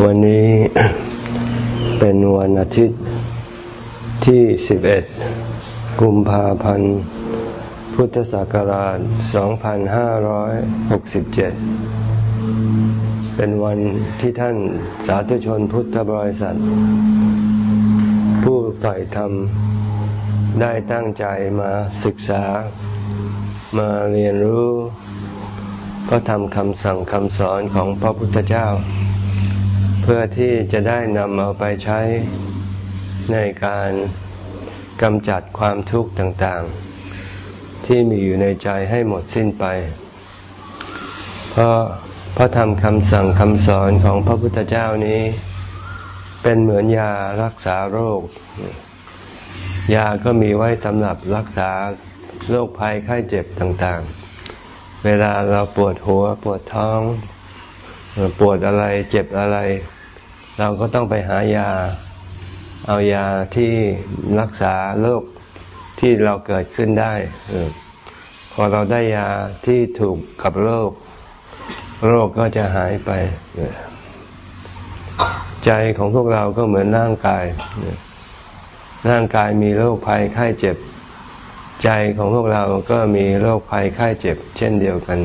วันนี้เป็นวันอาทิตย์ที่ 11 กุมภาพันธ์ พุทธศักราช 2567 เป็นวันที่ท่านสาธุชนพุทธบริษัท ผู้ใฝ่ธรรมได้ตั้งใจมาศึกษา มาเรียนรู้ก็ทำคำสั่งคำสอนของพระพุทธเจ้า เพื่อที่จะได้นำเอาไปใช้ในการกำจัดความทุกข์ต่างๆ ที่มีอยู่ในใจให้หมดสิ้นไป เพราะพระธรรมคำสั่งคำสอนของพระพุทธเจ้านี้ เป็นเหมือนยารักษาโรค ยาก็มีไว้สำหรับรักษาโรคภัยไข้เจ็บต่างๆ เวลาเราปวดหัวปวดท้อง ปวดอะไรเจ็บอะไร เราก็ต้องไปหายา เอายาที่รักษาโรคที่เราเกิดขึ้นได้พอเราได้ยาที่ถูกกับโรค โรคก็จะหายไป ใจของพวกเราก็เหมือนร่างกาย ร่างกายมีโรคภัยไข้เจ็บ ใจของพวกเราก็มีโรคภัยไข้เจ็บ เช่นเดียวกัน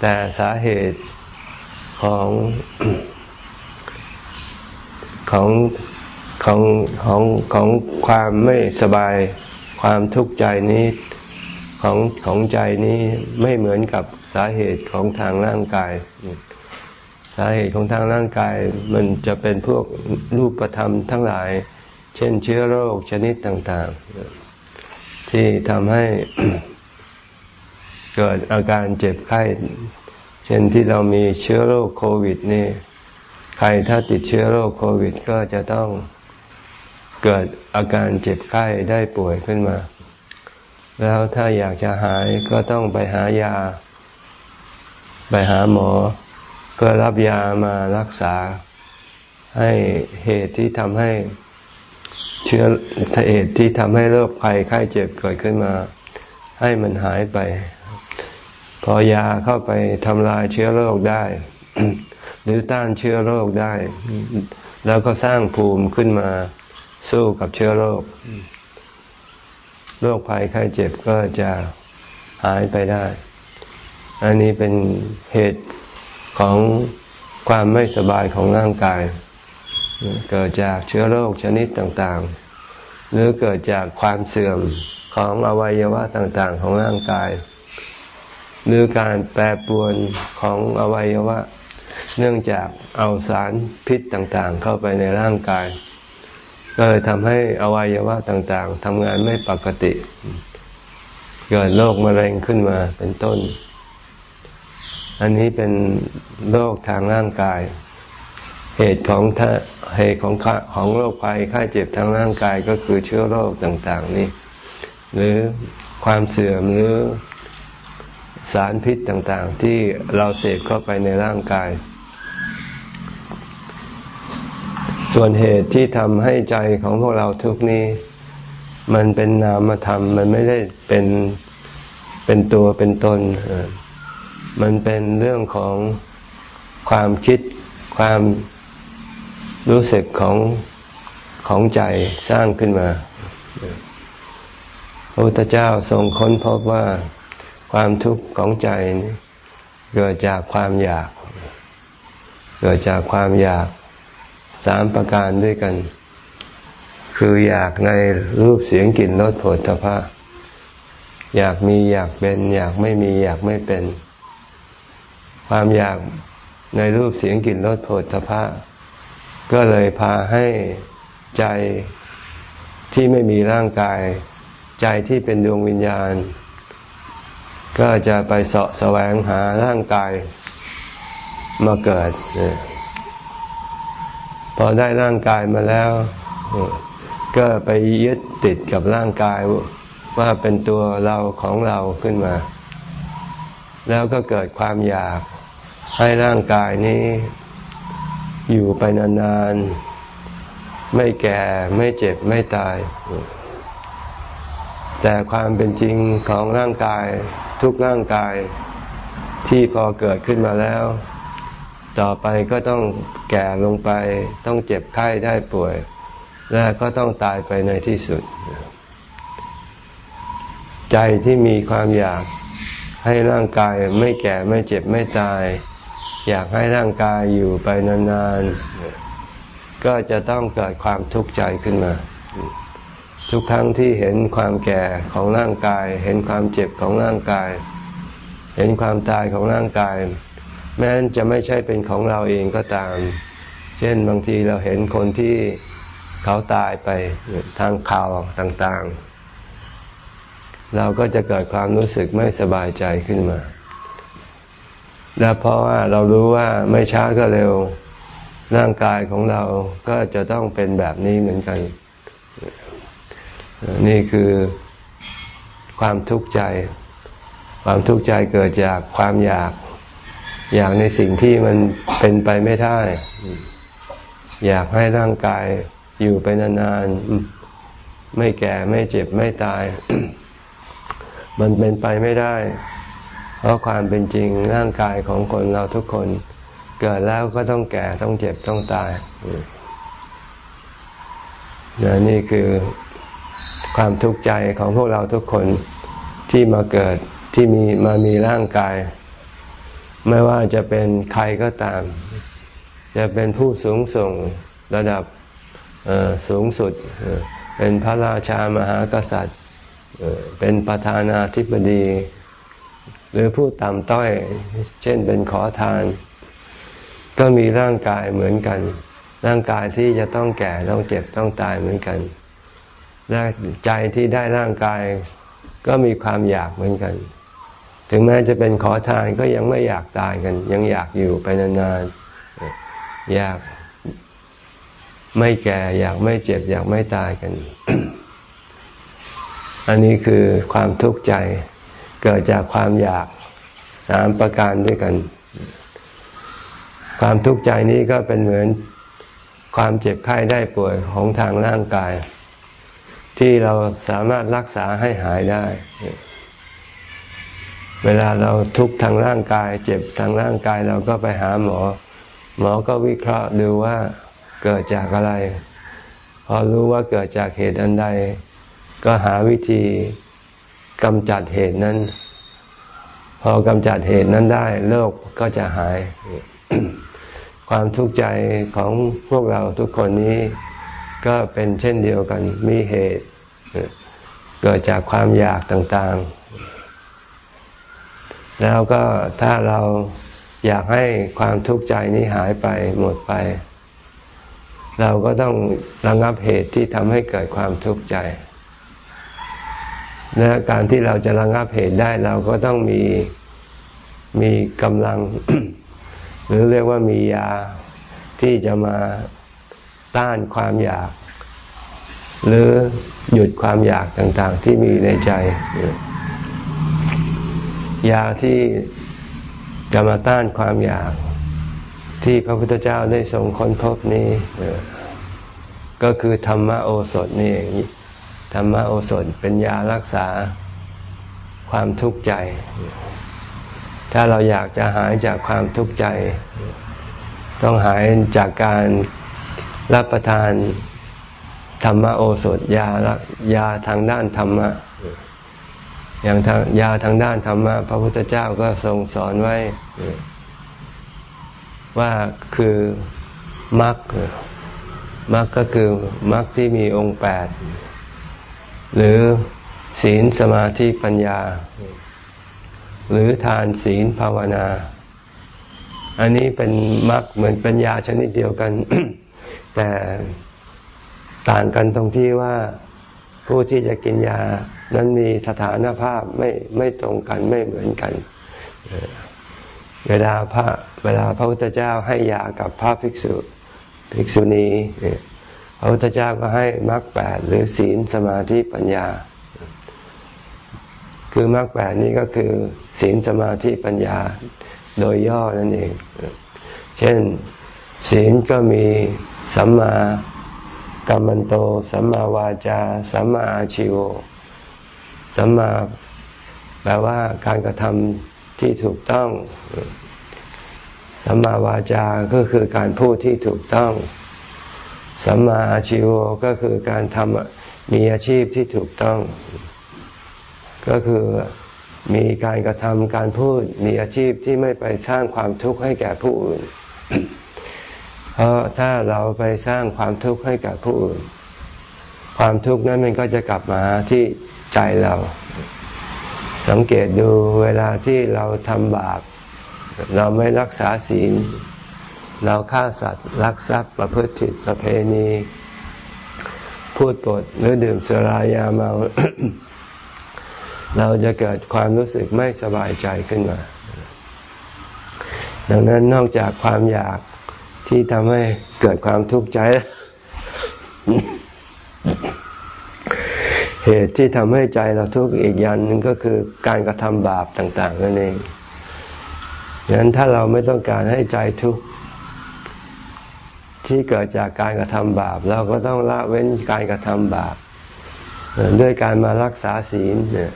แต่สาเหตุ ของของของของของความไม่สบายความทุกข์ใจนี้ของของใจนี้ไม่เหมือนกับสาเหตุของทางร่างกาย สาเหตุของทางร่างกายมันจะเป็นพวกรูปธรรมทั้งหลาย เช่นเชื้อโรคชนิดต่างๆ ที่ทำให้เกิดอาการเจ็บไข้ เช่นที่เรามีเชื้อโรคโควิดนี่ ใครถ้าติดเชื้อโรคโควิด ก็จะต้องเกิดอาการเจ็บไข้ได้ป่วยขึ้นมา แล้วถ้าอยากจะหายก็ต้องไปหายา ไปหาหมอ เพื่อรับยามารักษา ให้เหตุที่ทำให้เชื้อเหตุที่ทำให้โรคภัยไข้เจ็บเกิดขึ้นมา ให้มันหายไป พอยาเข้าไปทำลายเชื้อโรคได้ หรือต้านเชื้อโรคได้ แล้วก็สร้างภูมิขึ้นมาสู้กับเชื้อโรค โรคภัยไข้เจ็บก็จะหายไปได้ อันนี้เป็นเหตุของความไม่สบายของร่างกาย เกิดจากเชื้อโรคชนิดต่างๆ หรือเกิดจากความเสื่อมของอวัยวะต่างๆ ของร่างกาย หรือการแปรปรวนของอวัยวะ เนื่องจากเอาสารพิษต่างๆ เข้าไปในร่างกาย ก็เลยทำให้อวัยวะต่างๆทำงานไม่ปกติ เกิดโรคมะเร็งขึ้นมาเป็นต้น อันนี้เป็นโรคทางร่างกาย เหตุของเหตุของของโรคภัยไข้เจ็บทางร่างกายก็คือเชื้อโรคต่างๆนี่หรือความเสื่อมหรือ สารพิษต่างๆ ที่เราเสพเข้าไปในร่างกาย ส่วนเหตุที่ทำให้ใจของพวกเราทุกนี้ มันเป็นนามธรรม มันไม่ได้เป็นเป็นตัวเป็นตน มันเป็นเรื่องของความคิดความรู้สึกของของใจสร้างขึ้นมาพระพุทธเจ้าทรงค้นพบว่า ความทุกข์ของใจเกิดจากความอยาก เกิดจากความอยากสามประการด้วยกัน คืออยากในรูปเสียงกลิ่นรสผฏฐพะอยากมีอยากเป็น อยากไม่มีอยากไม่เป็น ความอยากในรูปเสียงกลิ่นรสผฏฐพะก็เลยพาให้ใจที่ไม่มีร่างกาย ใจที่เป็นดวงวิญญาณ ก็จะไปเสาะแสวงหาร่างกายมาเกิด พอได้ร่างกายมาแล้ว ก็ไปยึดติดกับร่างกายว่าเป็นตัวเราของเราขึ้นมา แล้วก็เกิดความอยากให้ร่างกายนี้อยู่ไปนานๆ ไม่แก่ไม่เจ็บไม่ตาย แต่ความเป็นจริงของร่างกายทุกร่างกายที่พอเกิดขึ้นมาแล้ว ต่อไปก็ต้องแก่ลงไป ต้องเจ็บไข้ได้ป่วย และก็ต้องตายไปในที่สุด ใจที่มีความอยากให้ร่างกายไม่แก่ไม่เจ็บไม่ตาย อยากให้ร่างกายอยู่ไปนานๆก็จะต้องเกิดความทุกข์ใจขึ้นมา ทุกครั้งที่เห็นความแก่ของร่างกาย เห็นความเจ็บของร่างกาย เห็นความตายของร่างกาย แม้จะไม่ใช่เป็นของเราเองก็ตาม เช่นบางทีเราเห็นคนที่เขาตายไปทางข่าวต่างๆ เราก็จะเกิดความรู้สึกไม่สบายใจขึ้นมา และเพราะว่าเรารู้ว่าไม่ช้าก็เร็วร่างกายของเราก็จะต้องเป็นแบบนี้เหมือนกัน นี่คือความทุกข์ใจ ความทุกข์ใจเกิดจากความอยาก อยากในสิ่งที่มันเป็นไปไม่ได้ อยากให้ร่างกายอยู่ไปนานๆ ไม่แก่ไม่เจ็บไม่ตาย มันเป็นไปไม่ได้ เพราะความเป็นจริงร่างกายของคนเราทุกคน เกิดแล้วก็ต้องแก่ต้องเจ็บต้องตายนนี่คือ ความทุกข์ใจของพวกเราทุกคนที่มาเกิดที่มีมามีร่างกาย ไม่ว่าจะเป็นใครก็ตาม จะเป็นผู้สูงส่งระดับสูงสุด เป็นพระราชามหากษัตริย์ เป็นประธานาธิบดี หรือผู้ต่ำต้อย เช่นเป็นขอทาน ก็มีร่างกายเหมือนกัน ร่างกายที่จะต้องแก่ต้องเจ็บต้องตายเหมือนกัน และใจที่ได้ร่างกายก็มีความอยากเหมือนกัน ถึงแม้จะเป็นขอทานก็ยังไม่อยากตายกัน ยังอยากอยู่ไปนานๆ อยากไม่แก่ อยากไม่เจ็บ อยากไม่ตายกัน อันนี้คือความทุกข์ใจเกิดจากความอยากสามประการด้วยกัน ความทุกข์ใจนี้ก็เป็นเหมือนความเจ็บไข้ได้ป่วยของทางร่างกาย ที่เราสามารถรักษาให้หายได้ เวลาเราทุกข์ทางร่างกาย เจ็บทางร่างกายเราก็ไปหาหมอ หมอก็วิเคราะห์ดูว่าเกิดจากอะไร พอรู้ว่าเกิดจากเหตุอันใด ก็หาวิธีกำจัดเหตุนั้น พอกำจัดเหตุนั้นได้โรคก็จะหาย ความทุกข์ใจของพวกเราทุกคนนี้ ก็เป็นเช่นเดียวกัน มีเหตุ เกิดจากความอยากต่างๆ แล้วก็ถ้าเราอยากให้ความทุกข์ใจนี้หายไปหมดไป เราก็ต้องระงับเหตุที่ทำให้เกิดความทุกข์ใจและการที่เราจะระงับเหตุได้เราก็ต้องมีมีกำลัง หรือเรียกว่ามียาที่จะมา ต้านความอยาก หรือหยุดความอยากต่างๆ ที่มีในใจ ยาที่จะมาต้านความอยากที่พระพุทธเจ้าได้ทรงค้นพบนี้ก็คือธรรมโอสถนี่เองธรรมโอสถเป็นยารักษาความทุกข์ใจ ถ้าเราอยากจะหายจากความทุกข์ใจ ต้องหายจากการ รับประทานธรรมโอสถยายาทางด้านธรรมะ อย่างทางยาทางด้านธรรมะพระพุทธเจ้าก็ทรงสอนไว้ ว่าคือมรรคมรรคก็คือมรรคที่มีองค์แปดหรือศีลสมาธิปัญญา หรือทานศีลภาวนา อันนี้เป็นมรรคเหมือนปัญญาชนิดเดียวกัน แต่ต่างกันตรงที่ว่าผู้ที่จะกินยานั้นมีสถานภาพไม่ไม่ตรงกันไม่เหมือนกัน เวลาพระเวลาพระพุทธเจ้าให้ยากับพระภิกษุภิกษุณีพระพุทธเจ้าก็ให้มรรคแปดหรือศีลสมาธิปัญญา คือมรรคแปดนี้ก็คือศีลสมาธิปัญญาโดยย่อนั่นเอง เช่นศีลก็มี สัมมากัมมันโต สัมมาวาจา สัมมาอาชิวสัมมาแปลว่าการกระทำที่ถูกต้อง สัมมาวาจาก็คือการพูดที่ถูกต้อง สัมมาอาชีวก็คือการทำมีอาชีพที่ถูกต้อง ก็คือมีการกระทำการพูดมีอาชีพที่ไม่ไปสร้างความทุกข์ให้แก่ผู้อื่น เพราะถ้าเราไปสร้างความทุกข์ให้กับผู้อื่น ความทุกข์นั้นมันก็จะกลับมาที่ใจเรา สังเกตดูเวลาที่เราทำบาปเราไม่รักษาศีล เราฆ่าสัตว์รักทรัพย์ประพฤติผิดประเพณี พูดปดหรือดื่มสุรายาเมา เราจะเกิดความรู้สึกไม่สบายใจขึ้นมา ดังนั้นนอกจากความอยาก ที่ทำให้เกิดความทุกข์ใจ เหตุที่ทำให้ใจเราทุกข์อีกอย่างหนึ่งก็คือการกระทำบาปต่าง ๆ นั่นเองดังนั้นถ้าเราไม่ต้องการให้ใจทุกข์ที่เกิดจากการกระทำบาป เราก็ต้องละเว้นการกระทำบาปด้วยการมารักษาศีลเนี่ย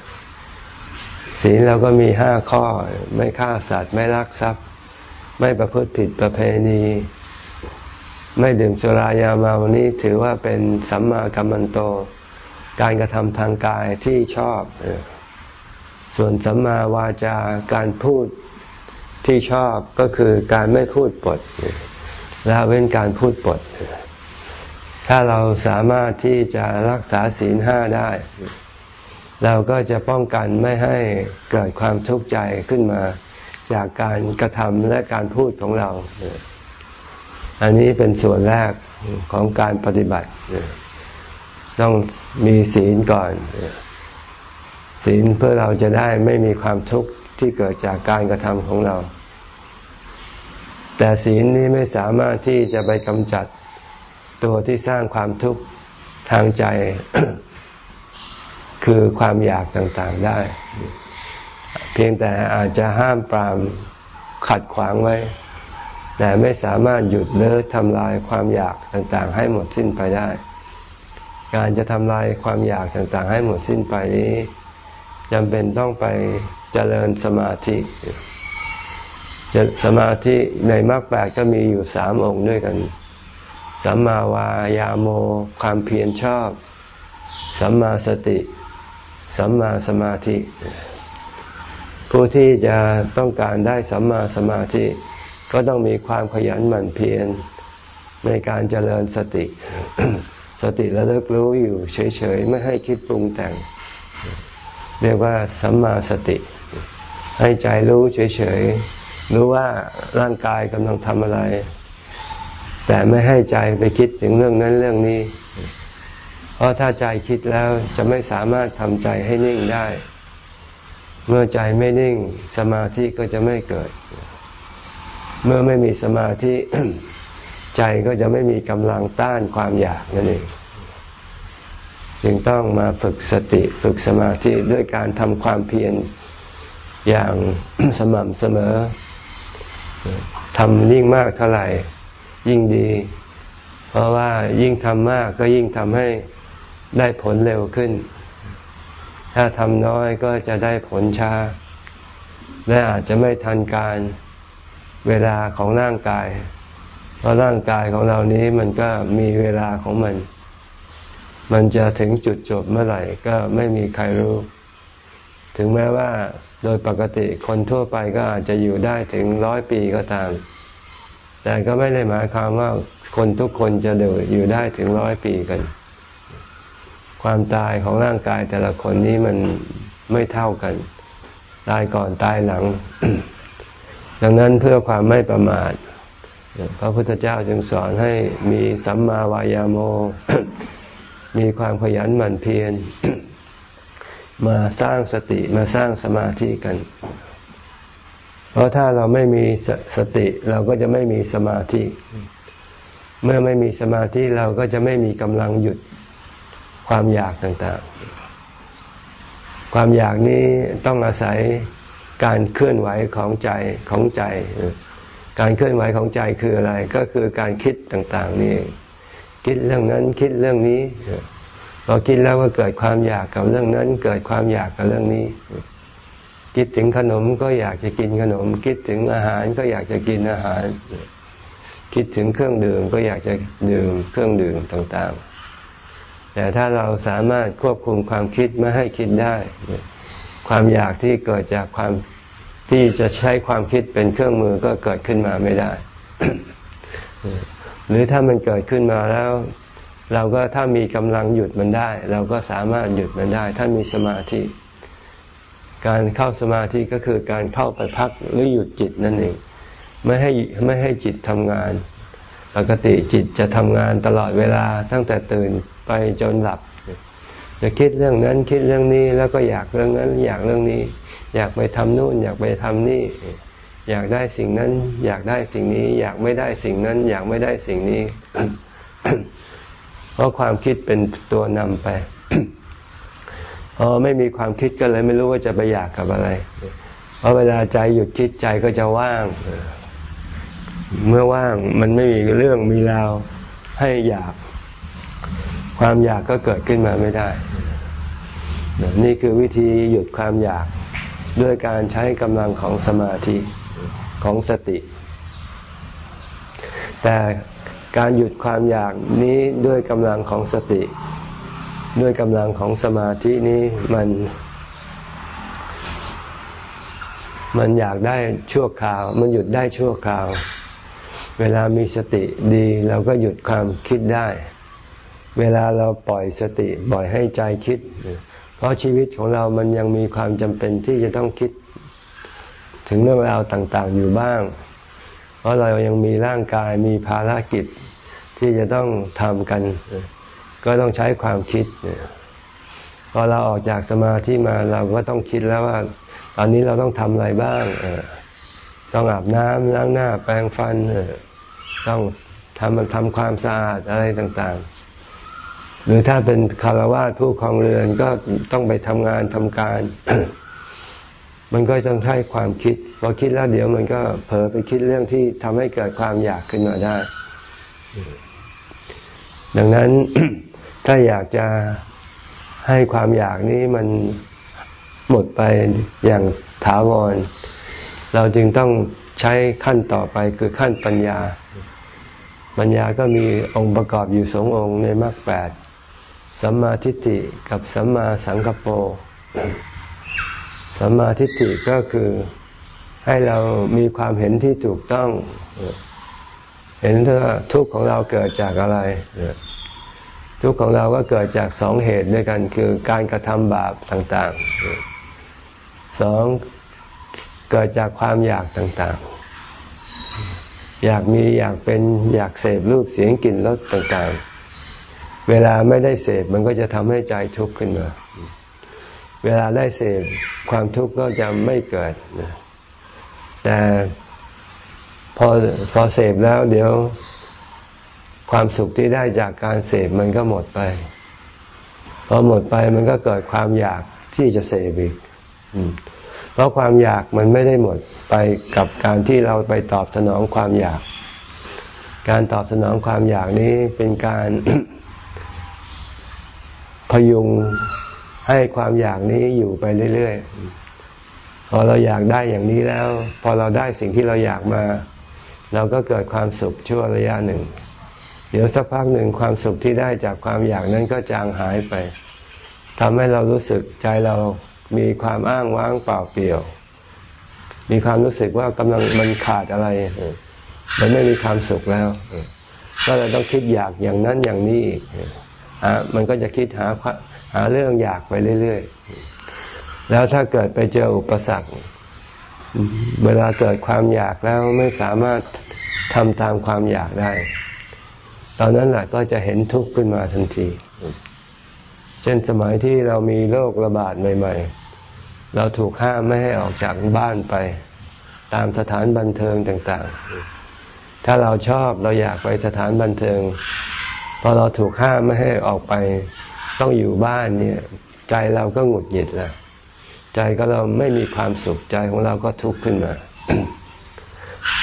ศีลเราก็มีห้าข้อ ไม่ฆ่าสัตว์ไม่ลักทรัพย์ ไม่ประพฤติผิดประเพณี ไม่ดื่มสุรายาเมานี้ถือว่าเป็นสัมมากัมมันโต การกระทำทางกายที่ชอบ ส่วนสัมมาวาจาการพูดที่ชอบก็คือการไม่พูดปดละเว้นการพูดปด ถ้าเราสามารถที่จะรักษาศีลห้าได้ เราก็จะป้องกันไม่ให้เกิดความทุกข์ใจขึ้นมา จากการกระทำและการพูดของเรา อันนี้เป็นส่วนแรกของการปฏิบัติ ต้องมีศีลก่อน ศีลเพื่อเราจะได้ไม่มีความทุกข์ที่เกิดจากการกระทำของเรา แต่ศีลนี้ไม่สามารถที่จะไปกำจัดตัวที่สร้างความทุกข์ทางใจ คือความอยากต่างๆได้ เพียงแต่อาจจะห้ามปรามขัดขวางไว้ แต่ไม่สามารถหยุดเลิกทำลายความอยากต่างๆ ให้หมดสิ้นไปได้ การจะทำลายความอยากต่างๆ ให้หมดสิ้นไปนี้จำเป็นต้องไปเจริญสมาธิจะสมาธิในมรรคแปดก็มีอยู่สามองค์ด้วยกัน สัมมาวายาโม ความเพียรชอบ สัมมาสติ สัมมาสมาธิ ผู้ที่จะต้องการได้สัมมาสมาธิ ก็ต้องมีความขยันหมั่นเพียรในการเจริญสติ สติระลึกรู้อยู่เฉยๆ ไม่ให้คิดปรุงแต่ง เรียกว่าสัมมาสติ ให้ใจรู้เฉยๆ รู้ว่าร่างกายกำลังทำอะไร แต่ไม่ให้ใจไปคิดถึงเรื่องนั้นเรื่องนี้ เพราะถ้าใจคิดแล้วจะไม่สามารถทำใจให้นิ่งได้ เมื่อใจไม่นิ่งสมาธิก็จะไม่เกิด เมื่อไม่มีสมาธิใจก็จะไม่มีกำลังต้านความอยากนั่นเองจึงต้องมาฝึกสติฝึกสมาธิด้วยการทำความเพียรอย่างสม่ำเสมอทำยิ่งมากเท่าไหร่ ยิ่งดี เพราะว่ายิ่งทำมากก็ยิ่งทำให้ได้ผลเร็วขึ้น ถ้าทำน้อยก็จะได้ผลช้า และอาจจะไม่ทันการ เวลาของร่างกาย เพราะร่างกายของเรานี้มันก็มีเวลาของมัน มันจะถึงจุดจบเมื่อไหร่ก็ไม่มีใครรู้ ถึงแม้ว่าโดยปกติคนทั่วไปก็อาจจะอยู่ได้ถึงร้อยปีก็ตาม แต่ก็ไม่ได้หมายความว่าคนทุกคนจะเดิอยู่ได้ถึงร้อยปีกัน ความตายของร่างกายแต่ละคนนี้มันไม่เท่ากัน ตายก่อนตายหลัง ดังนั้นเพื่อความไม่ประมาทพระพุทธเจ้าจึงสอนให้มีสัมมาวายาโม มีความขยันหมั่นเพียร มาสร้างสติมาสร้างสมาธิกัน เพราะถ้าเราไม่มีสสติเราก็จะไม่มีสมาธิ เมื่อไม่มีสมาธิเราก็จะไม่มีกำลังหยุดความอยากต่างๆ ความอยากนี้ต้องอาศัย การเคลื่อนไหวของใจของใจ การเคลื่อนไหวของใจคืออะไร ก็คือการคิดต่าง ๆ นี่ คิดเรื่องนั้นคิดเรื่องนี้พอคิดแล้วก็เกิดความอยากกับเรื่องนั้น เกิดความอยากกับเรื่องนี้ คิดถึงขนมก็อยากจะกินขนม คิดถึงอาหารก็อยากจะกินอาหาร คิดถึงเครื่องดื่มก็อยากจะดื่มเครื่องดื่มต่าง ๆ แต่ถ้าเราสามารถควบคุมความคิดไม่ให้คิดได้ ความอยากที่เกิดจากความที่จะใช้ความคิดเป็นเครื่องมือก็เกิดขึ้นมาไม่ได้ หรือถ้ามันเกิดขึ้นมาแล้ว เราก็ถ้ามีกำลังหยุดมันได้ เราก็สามารถหยุดมันได้ ถ้ามีสมาธิ การเข้าสมาธิก็คือการเข้าไปพักหรือหยุดจิตนั่นเองไม่ให้ไม่ให้จิตทำงาน ปกติจิตจะทำงานตลอดเวลาตั้งแต่ตื่นไปจนหลับ จะคิดเรื่องนั้นคิดเรื่องนี้แล้วก็อยากเรื่องนั้น อยากเรื่องนี้ อยากไปทำนู่น อยากไปทำนี่ อยากได้สิ่งนั้น อยากได้สิ่งนี้ อยากไม่ได้สิ่งนั้น อยากไม่ได้สิ่งนี้ เพราะความคิดเป็นตัวนำไปพอไม่มีความคิดก็เลยไม่รู้ว่าจะไปอยากกับอะไร เพราะเวลาใจหยุดคิดใจก็จะว่าง เมื่อว่างมันไม่มีเรื่องมีราวให้อยาก ความอยากก็เกิดขึ้นมาไม่ได้ นี่คือวิธีหยุดความอยากด้วยการใช้กำลังของสมาธิของสติ แต่การหยุดความอยากนี้ด้วยกำลังของสติ ด้วยกำลังของสมาธินี้มัน มันอยากได้ชั่วคราว มันหยุดได้ชั่วคราว เวลามีสติดีเราก็หยุดความคิดได้ เวลาเราปล่อยสติปล่อยให้ใจคิด เพราะชีวิตของเรามันยังมีความจำเป็นที่จะต้องคิด ถึงเรื่องราวต่างๆอยู่บ้าง เพราะเรายังมีร่างกายมีภารกิจที่จะต้องทำกัน ก็ต้องใช้ความคิดพอเราออกจากสมาธิมาเราก็ต้องคิดแล้วว่า ตอนนี้เราต้องทำอะไรบ้างต้องอาบน้ำล้างหน้า แปรงฟันต้องทำมันทำความสะอาดอะไรต่างๆ หรือถ้าเป็นคารวะผู้ครองเรือนก็ต้องไปทำงานทำการ มันก็ต้องใช้ความคิดพอคิดแล้วเดี๋ยวมันก็เผลอไปคิดเรื่องที่ทำให้เกิดความอยากขึ้นมาได้ ดังนั้นถ้าอยากจะให้ความอยากนี้มันหมดไปอย่างถาวร เราจึงต้องใช้ขั้นต่อไปคือขั้นปัญญา ปัญญาก็มีองค์ประกอบอยู่สององค์ในมรรคแปด สัมมาทิฏฐิกับสัมมาสังกปรสัมมาทิฏฐิก็คือให้เรามีความเห็นที่ถูกต้อง เห็นว่าทุกข์ของเราเกิดจากอะไร ทุกข์ของเราก็เกิดจากสองเหตุด้วยกันคือการกระทำบาปต่างๆสองเกิดจากความอยากต่างๆ อยากมีอยากเป็นอยากเสพรูปเสียงกลิ่นรสต่างๆ เวลาไม่ได้เสพมันก็จะทำให้ใจทุกข์ขึ้นมา เวลาได้เสพความทุกข์ก็จะไม่เกิด แต่พอพอเสพแล้ว เดี๋ยวความสุขที่ได้จากการเสพมันก็หมดไป พอหมดไปมันก็เกิดความอยากที่จะเสพอีกเพราะความอยากมันไม่ได้หมดไปกับการที่เราไปตอบสนองความอยาก การตอบสนองความอยากนี้เป็นการ พยุงให้ความอยากนี้อยู่ไปเรื่อยๆ พอเราอยากได้อย่างนี้แล้ว พอเราได้สิ่งที่เราอยากมา เราก็เกิดความสุขชั่วระยะหนึ่ง เดี๋ยวสักพักหนึ่งความสุขที่ได้จากความอยากนั้นก็จางหายไปทำให้เรารู้สึกใจเรามีความอ้างว้างเปล่าเปลี่ยว มีความรู้สึกว่ากำลังมันขาดอะไร มันไม่มีความสุขแล้ว ก็เลยต้องคิดอยากอย่างนั้นอย่างนี้ มันก็จะคิดหาหาเรื่องอยากไปเรื่อยๆ แล้วถ้าเกิดไปเจออุปสรรค เวลาเกิดความอยากแล้วไม่สามารถทำตามความอยากได้ ตอนนั้นแหละก็จะเห็นทุกข์ขึ้นมาทันที เช่นสมัยที่เรามีโรคระบาดใหม่ๆ เราถูกห้ามไม่ให้ออกจากบ้านไป ตามสถานบันเทิงต่างๆ ถ้าเราชอบเราอยากไปสถานบันเทิง พอเราถูกห้ามไม่ให้ออกไปต้องอยู่บ้านเนี่ย ใจเราก็หงุดหงิดแล้วใจก็เราไม่มีความสุขใจของเราก็ทุกข์ขึ้นมา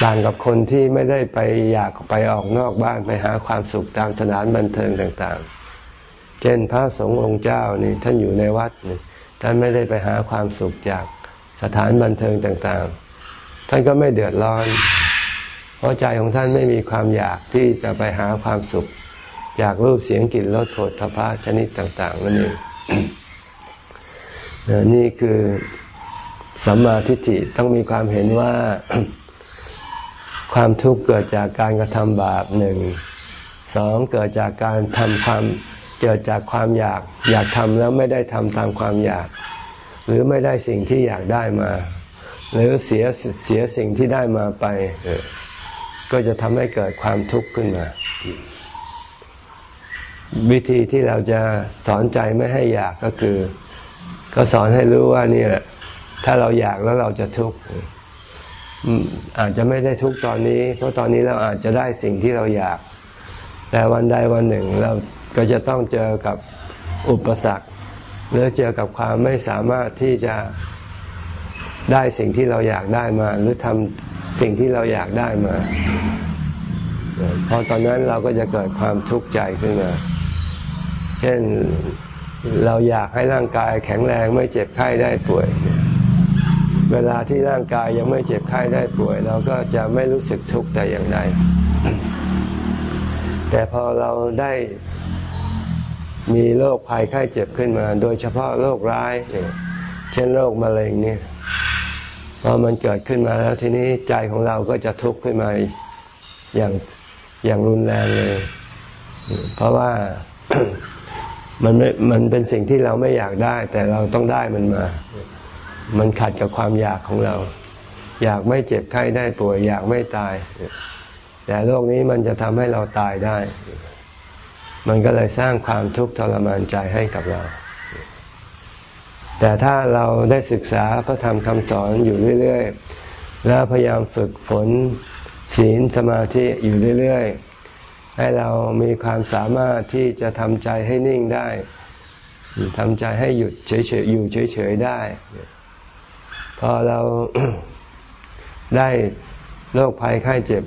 ต่างกับคนที่ไม่ได้ไปอยากไปออกนอกบ้านไปหาความสุขตามสถานบันเทิงต่างๆ เช่นพระสงฆ์องค์เจ้านี่ท่านอยู่ในวัดนี่ท่านไม่ได้ไปหาความสุขจากสถานบันเทิงต่างๆ ท่านก็ไม่เดือดร้อน เพราะใจของท่านไม่มีความอยากที่จะไปหาความสุข จากรูปเสียงกลิ่นรสโผฏฐพะชนิดต่าง ๆ นั่นเองนี่คือสัมมาทิฏฐิต้องมีความเห็นว่า ความทุกข์เกิดจากการกระทำบาปหนึ่งสองเกิดจากการทำความเกิดจากความอยาก อยากทำแล้วไม่ได้ทำตามความอยาก หรือไม่ได้สิ่งที่อยากได้มา หรือเสียเสียสิ่งที่ได้มาไป ก็จะทำให้เกิดความทุกข์ขึ้นมา วิธีที่เราจะสอนใจไม่ให้อยากก็คือ ก็สอนให้รู้ว่าเนี่ย ถ้าเราอยากแล้วเราจะทุกข์อาจจะไม่ได้ทุกตอนนี้ เพราะตอนนี้เราอาจจะได้สิ่งที่เราอยาก แต่วันใดวันหนึ่งเราก็จะต้องเจอกับอุปสรรคหรือเจอกับความไม่สามารถที่จะได้สิ่งที่เราอยากได้มา หรือทำสิ่งที่เราอยากได้มาพอตอนนั้นเราก็จะเกิดความทุกข์ใจขึ้นมา เช่นเราอยากให้ร่างกายแข็งแรงไม่เจ็บไข้ได้ป่วย เวลาที่ร่างกายยังไม่เจ็บไข้ได้ป่วย เราก็จะไม่รู้สึกทุกข์แต่อย่างใดแต่พอเราได้มีโรคภัยไข้เจ็บขึ้นมา โดยเฉพาะโรคร้าย เช่นโรคมะเร็งเนี่ยพอมันเกิดขึ้นมาแล้วทีนี้ใจของเราก็จะทุกข์ขึ้นมาอย่างอย่างรุนแรงเลย เพราะว่า มันไม่มันเป็นสิ่งที่เราไม่อยากได้ แต่เราต้องได้มันมา มันขัดกับความอยากของเรา อยากไม่เจ็บไข้ได้ป่วย อยากไม่ตาย แต่โลกนี้มันจะทำให้เราตายได้ มันก็เลยสร้างความทุกข์ทรมานใจให้กับเรา แต่ถ้าเราได้ศึกษาพระธรรมคำสอนอยู่เรื่อย ๆ แล้วพยายามฝึกฝนศีลสมาธิอยู่เรื่อย ๆ ให้เรามีความสามารถที่จะทำใจให้นิ่งได้ทำใจให้หยุดเฉยๆอยู่เฉยๆได้ พอเราได้โรคภัยไข้เจ็บ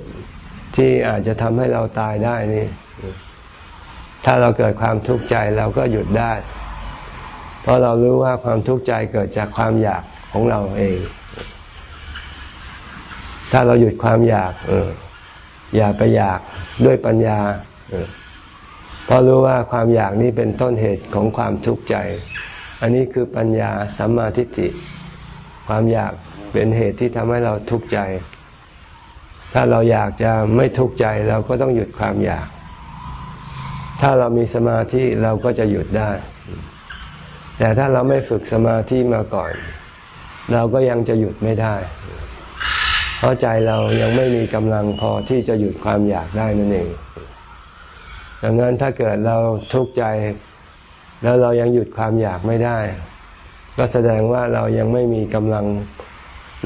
ที่อาจจะทำให้เราตายได้นี่ ถ้าเราเกิดความทุกข์ใจเราก็หยุดได้ เพราะเรารู้ว่าความทุกข์ใจเกิดจากความอยากของเราเอง ถ้าเราหยุดความอยาก เออ อย่าไปอยากด้วยปัญญาเพราะรู้ว่าความอยากนี้เป็นต้นเหตุของความทุกข์ใจ อันนี้คือปัญญาสัมมาทิฏฐิ ความอยากเป็นเหตุที่ทำให้เราทุกข์ใจ ถ้าเราอยากจะไม่ทุกข์ใจเราก็ต้องหยุดความอยาก ถ้าเรามีสมาธิเราก็จะหยุดได้ แต่ถ้าเราไม่ฝึกสมาธิมาก่อน เราก็ยังจะหยุดไม่ได้ เพราะใจเรายังไม่มีกำลังพอที่จะหยุดความอยากได้นั่นเอง ดังนั้นถ้าเกิดเราทุกข์ใจ แล้วเรายังหยุดความอยากไม่ได้ ก็แสดงว่าเรายังไม่มีกำลัง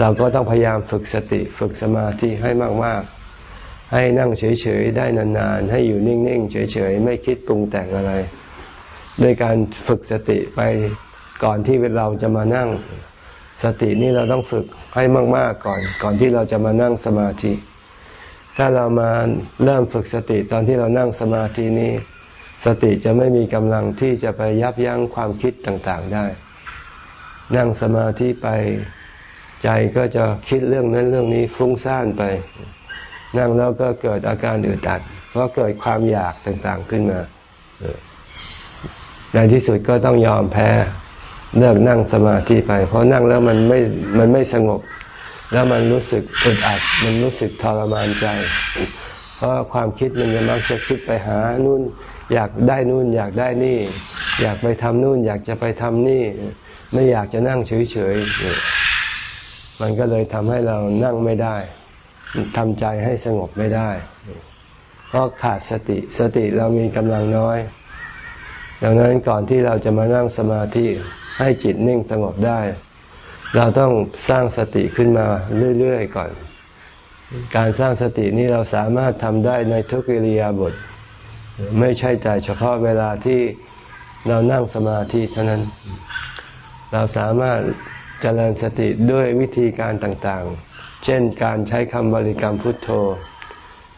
เราก็ต้องพยายามฝึกสติฝึกสมาธิให้มากๆ ให้นั่งเฉยๆได้นานๆ ให้อยู่นิ่งๆเฉยๆ ไม่คิดปรุงแต่งอะไร ด้วยการฝึกสติไปก่อนที่เราจะมานั่ง สตินี่เราต้องฝึกให้มาก ๆก่อน ก่อนที่เราจะมานั่งสมาธิ ถ้าเรามาเริ่มฝึกสติตอนที่เรานั่งสมาธินี้ สติจะไม่มีกำลังที่จะไปยับยั้งความคิดต่างๆได้ นั่งสมาธิไปใจก็จะคิดเรื่องนั้นเรื่องนี้ฟุ้งซ่านไป นั่งแล้วก็เกิดอาการอึดอัด เพราะเกิดความอยากต่างๆขึ้นมาในที่สุดก็ต้องยอมแพ้ เลิกนั่งสมาธิไป เพราะนั่งแล้วมันไม่มันไม่สงบ แล้วมันรู้สึกอึดอัด มันรู้สึกทรมานใจ เพราะความคิดมันจะมักจะคิดไปหานู่นอยากได้นู่นอยากได้นี่ อยากไปทำนู่น อยากจะไปทำนี่ ไม่อยากจะนั่งเฉยๆมันก็เลยทำให้เรานั่งไม่ได้ทำใจให้สงบไม่ได้ เพราะขาดสติ สติเรามีกำลังน้อย ดังนั้นก่อนที่เราจะมานั่งสมาธิ ให้จิตนิ่งสงบได้ เราต้องสร้างสติขึ้นมาเรื่อยๆก่อน การสร้างสตินี้เราสามารถทำได้ในทุกิริยาบท ไม่ใช่แต่เฉพาะเวลาที่เรานั่งสมาธิเท่านั้น เราสามารถเจริญสติด้วยวิธีการต่างๆ เช่นการใช้คำบริกรรมพุทโธ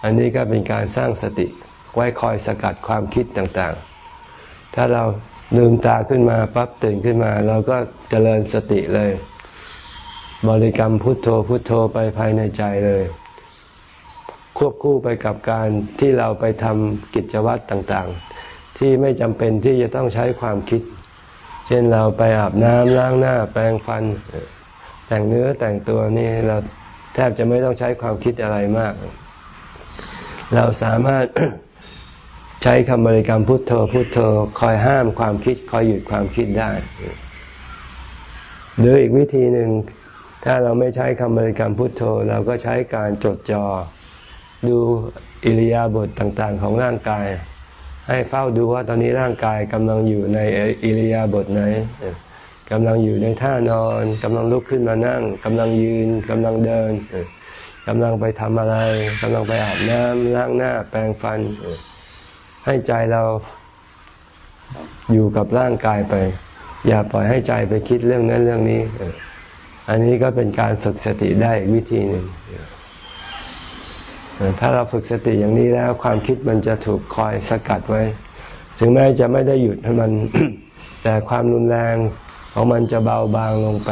อันนี้ก็เป็นการสร้างสติไว้คอยสกัดความคิดต่างๆ ถ้าเรา ลืมตาขึ้นมาปั๊บตื่นขึ้นมาเราก็เจริญสติเลย บริกรรมพุทโธพุทโธไปภายในใจเลย ควบคู่ไปกับการที่เราไปทำกิจวัตรต่างๆ ที่ไม่จำเป็นที่จะต้องใช้ความคิด เช่นเราไปอาบน้ำล้างหน้า แปรงฟัน แต่งเนื้อแต่งตัวนี่เราแทบจะไม่ต้องใช้ความคิดอะไรมาก เราสามารถ ใช้คำบริกรรมพุทโธพุทโธคอยห้ามความคิด คอยหยุดความคิดได้ หรืออีกวิธีหนึ่ง ถ้าเราไม่ใช้คำบริกรรมพุทโธ เราก็ใช้การจดจอ่อดูอิริยาบถต่างๆ ของร่างกาย ให้เฝ้าดูว่าตอนนี้ร่างกายกำลังอยู่ในอิริยาบถไหนกำลังอยู่ในท่านอนกำลังลุกขึ้นมานั่งกำลังยืนกำลังเดินกำลังไปทำอะไรกำลังไปอาบน้ำล้างหน้าแปรงฟัน ให้ใจเราอยู่กับร่างกายไป อย่าปล่อยให้ใจไปคิดเรื่องนั้นเรื่องนี้ อันนี้ก็เป็นการฝึกสติได้วิธีหนึ่งถ้าเราฝึกสติอย่างนี้แล้วความคิดมันจะถูกคอยสกัดไว้ ถึงแม้จะไม่ได้หยุดให้มัน แต่ความรุนแรงของมันจะเบาบางลงไป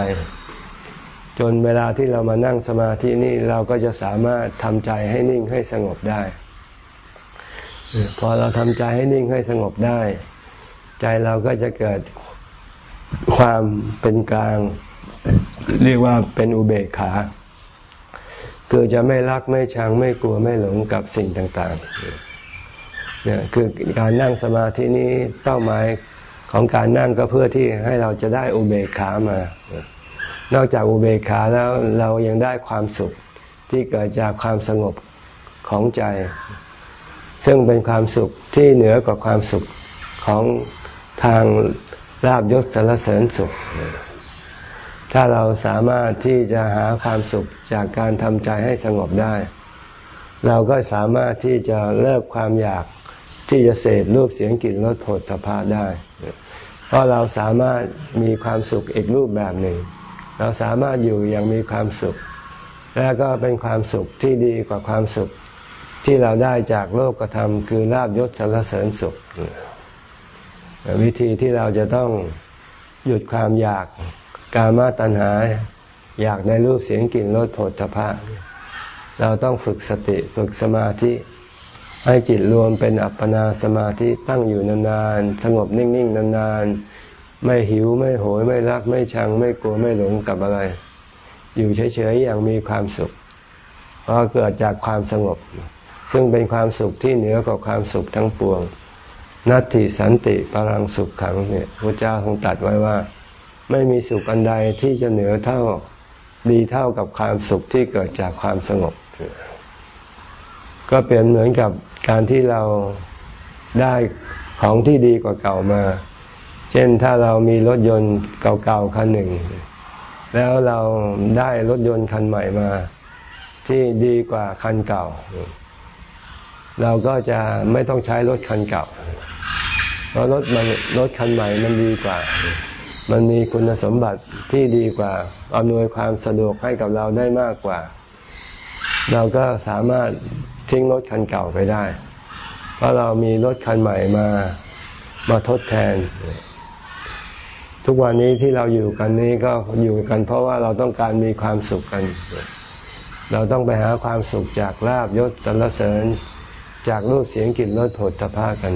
จนเวลาที่เรามานั่งสมาธินี่เราก็จะสามารถทำใจให้นิ่งให้สงบได้ พอเราทำใจให้นิ่งให้สงบได้ ใจเราก็จะเกิดความเป็นกลาง เรียกว่าเป็นอุเบกขา คือจะไม่รักไม่ชังไม่กลัวไม่หลงกับสิ่งต่างๆเนี่ยคือการนั่งสมาธินี้เป้าหมายของการนั่งก็เพื่อที่ให้เราจะได้อุเบกขามานอกจากอุเบกขาแล้วเรายังได้ความสุขที่เกิดจากความสงบของใจ ซึ่งเป็นความสุขที่เหนือกว่าความสุขของทางลาบยศสารเสริญสุข ถ้าเราสามารถที่จะหาความสุขจากการทำใจให้สงบได้ เราก็สามารถที่จะเลิกความอยากที่จะเสพรูปเสียงกลิ่นรสผลทพาได้ เพราะเราสามารถมีความสุขอีกรูปแบบหนึ่ง เราสามารถอยู่อย่างมีความสุข และก็เป็นความสุขที่ดีกว่าความสุข ที่เราได้จากโลกกระทำคือลาบยศสารเสริญสุข วิธีที่เราจะต้องหยุดความอยากกามาตัณหา อยากในรูปเสียงกลิ่นรสผลทพะเราต้องฝึกสติฝึกสมาธิ ให้จิตรวมเป็นอัปปนาสมาธิตั้งอยู่นานๆ สงบนิ่งๆ นานๆ ไม่หิวไม่โหยไม่รักไม่ชัง ไม่กลัวไม่หลงกับอะไร อยู่เฉยๆ อย่างมีความสุขเพราะเกิดจากความสงบ ซึ่งเป็นความสุขที่เหนือกว่าความสุขทั้งปวง นัตติสันติปรังสุขขังเนี่ยพระเจ้าทรงตัดไว้ว่า ไม่มีสุขอันใดที่จะเหนือเท่าดีเท่ากับความสุขที่เกิดจากความสงบ ก็เปลี่ยนเหมือนกับการที่เราได้ของที่ดีกว่าเก่ามา เช่นถ้าเรามีรถยนต์เก่าๆคันหนึ่ง แล้วเราได้รถยนต์คันใหม่มา ที่ดีกว่าคันเก่า เราก็จะไม่ต้องใช้รถคันเก่า เพราะรถมันรถคันใหม่มันดีกว่า มันมีคุณสมบัติที่ดีกว่าอำนวยความสะดวกให้กับเราได้มากกว่า เราก็สามารถทิ้งรถคันเก่าไปได้ เพราะเรามีรถคันใหม่มามาทดแทน ทุกวันนี้ที่เราอยู่กันนี้ก็อยู่กัน เพราะว่าเราต้องการมีความสุขกัน เราต้องไปหาความสุขจากลาบยศสรรเสริญ จากรูปเสียงกลิ่นรสผลตภะกัน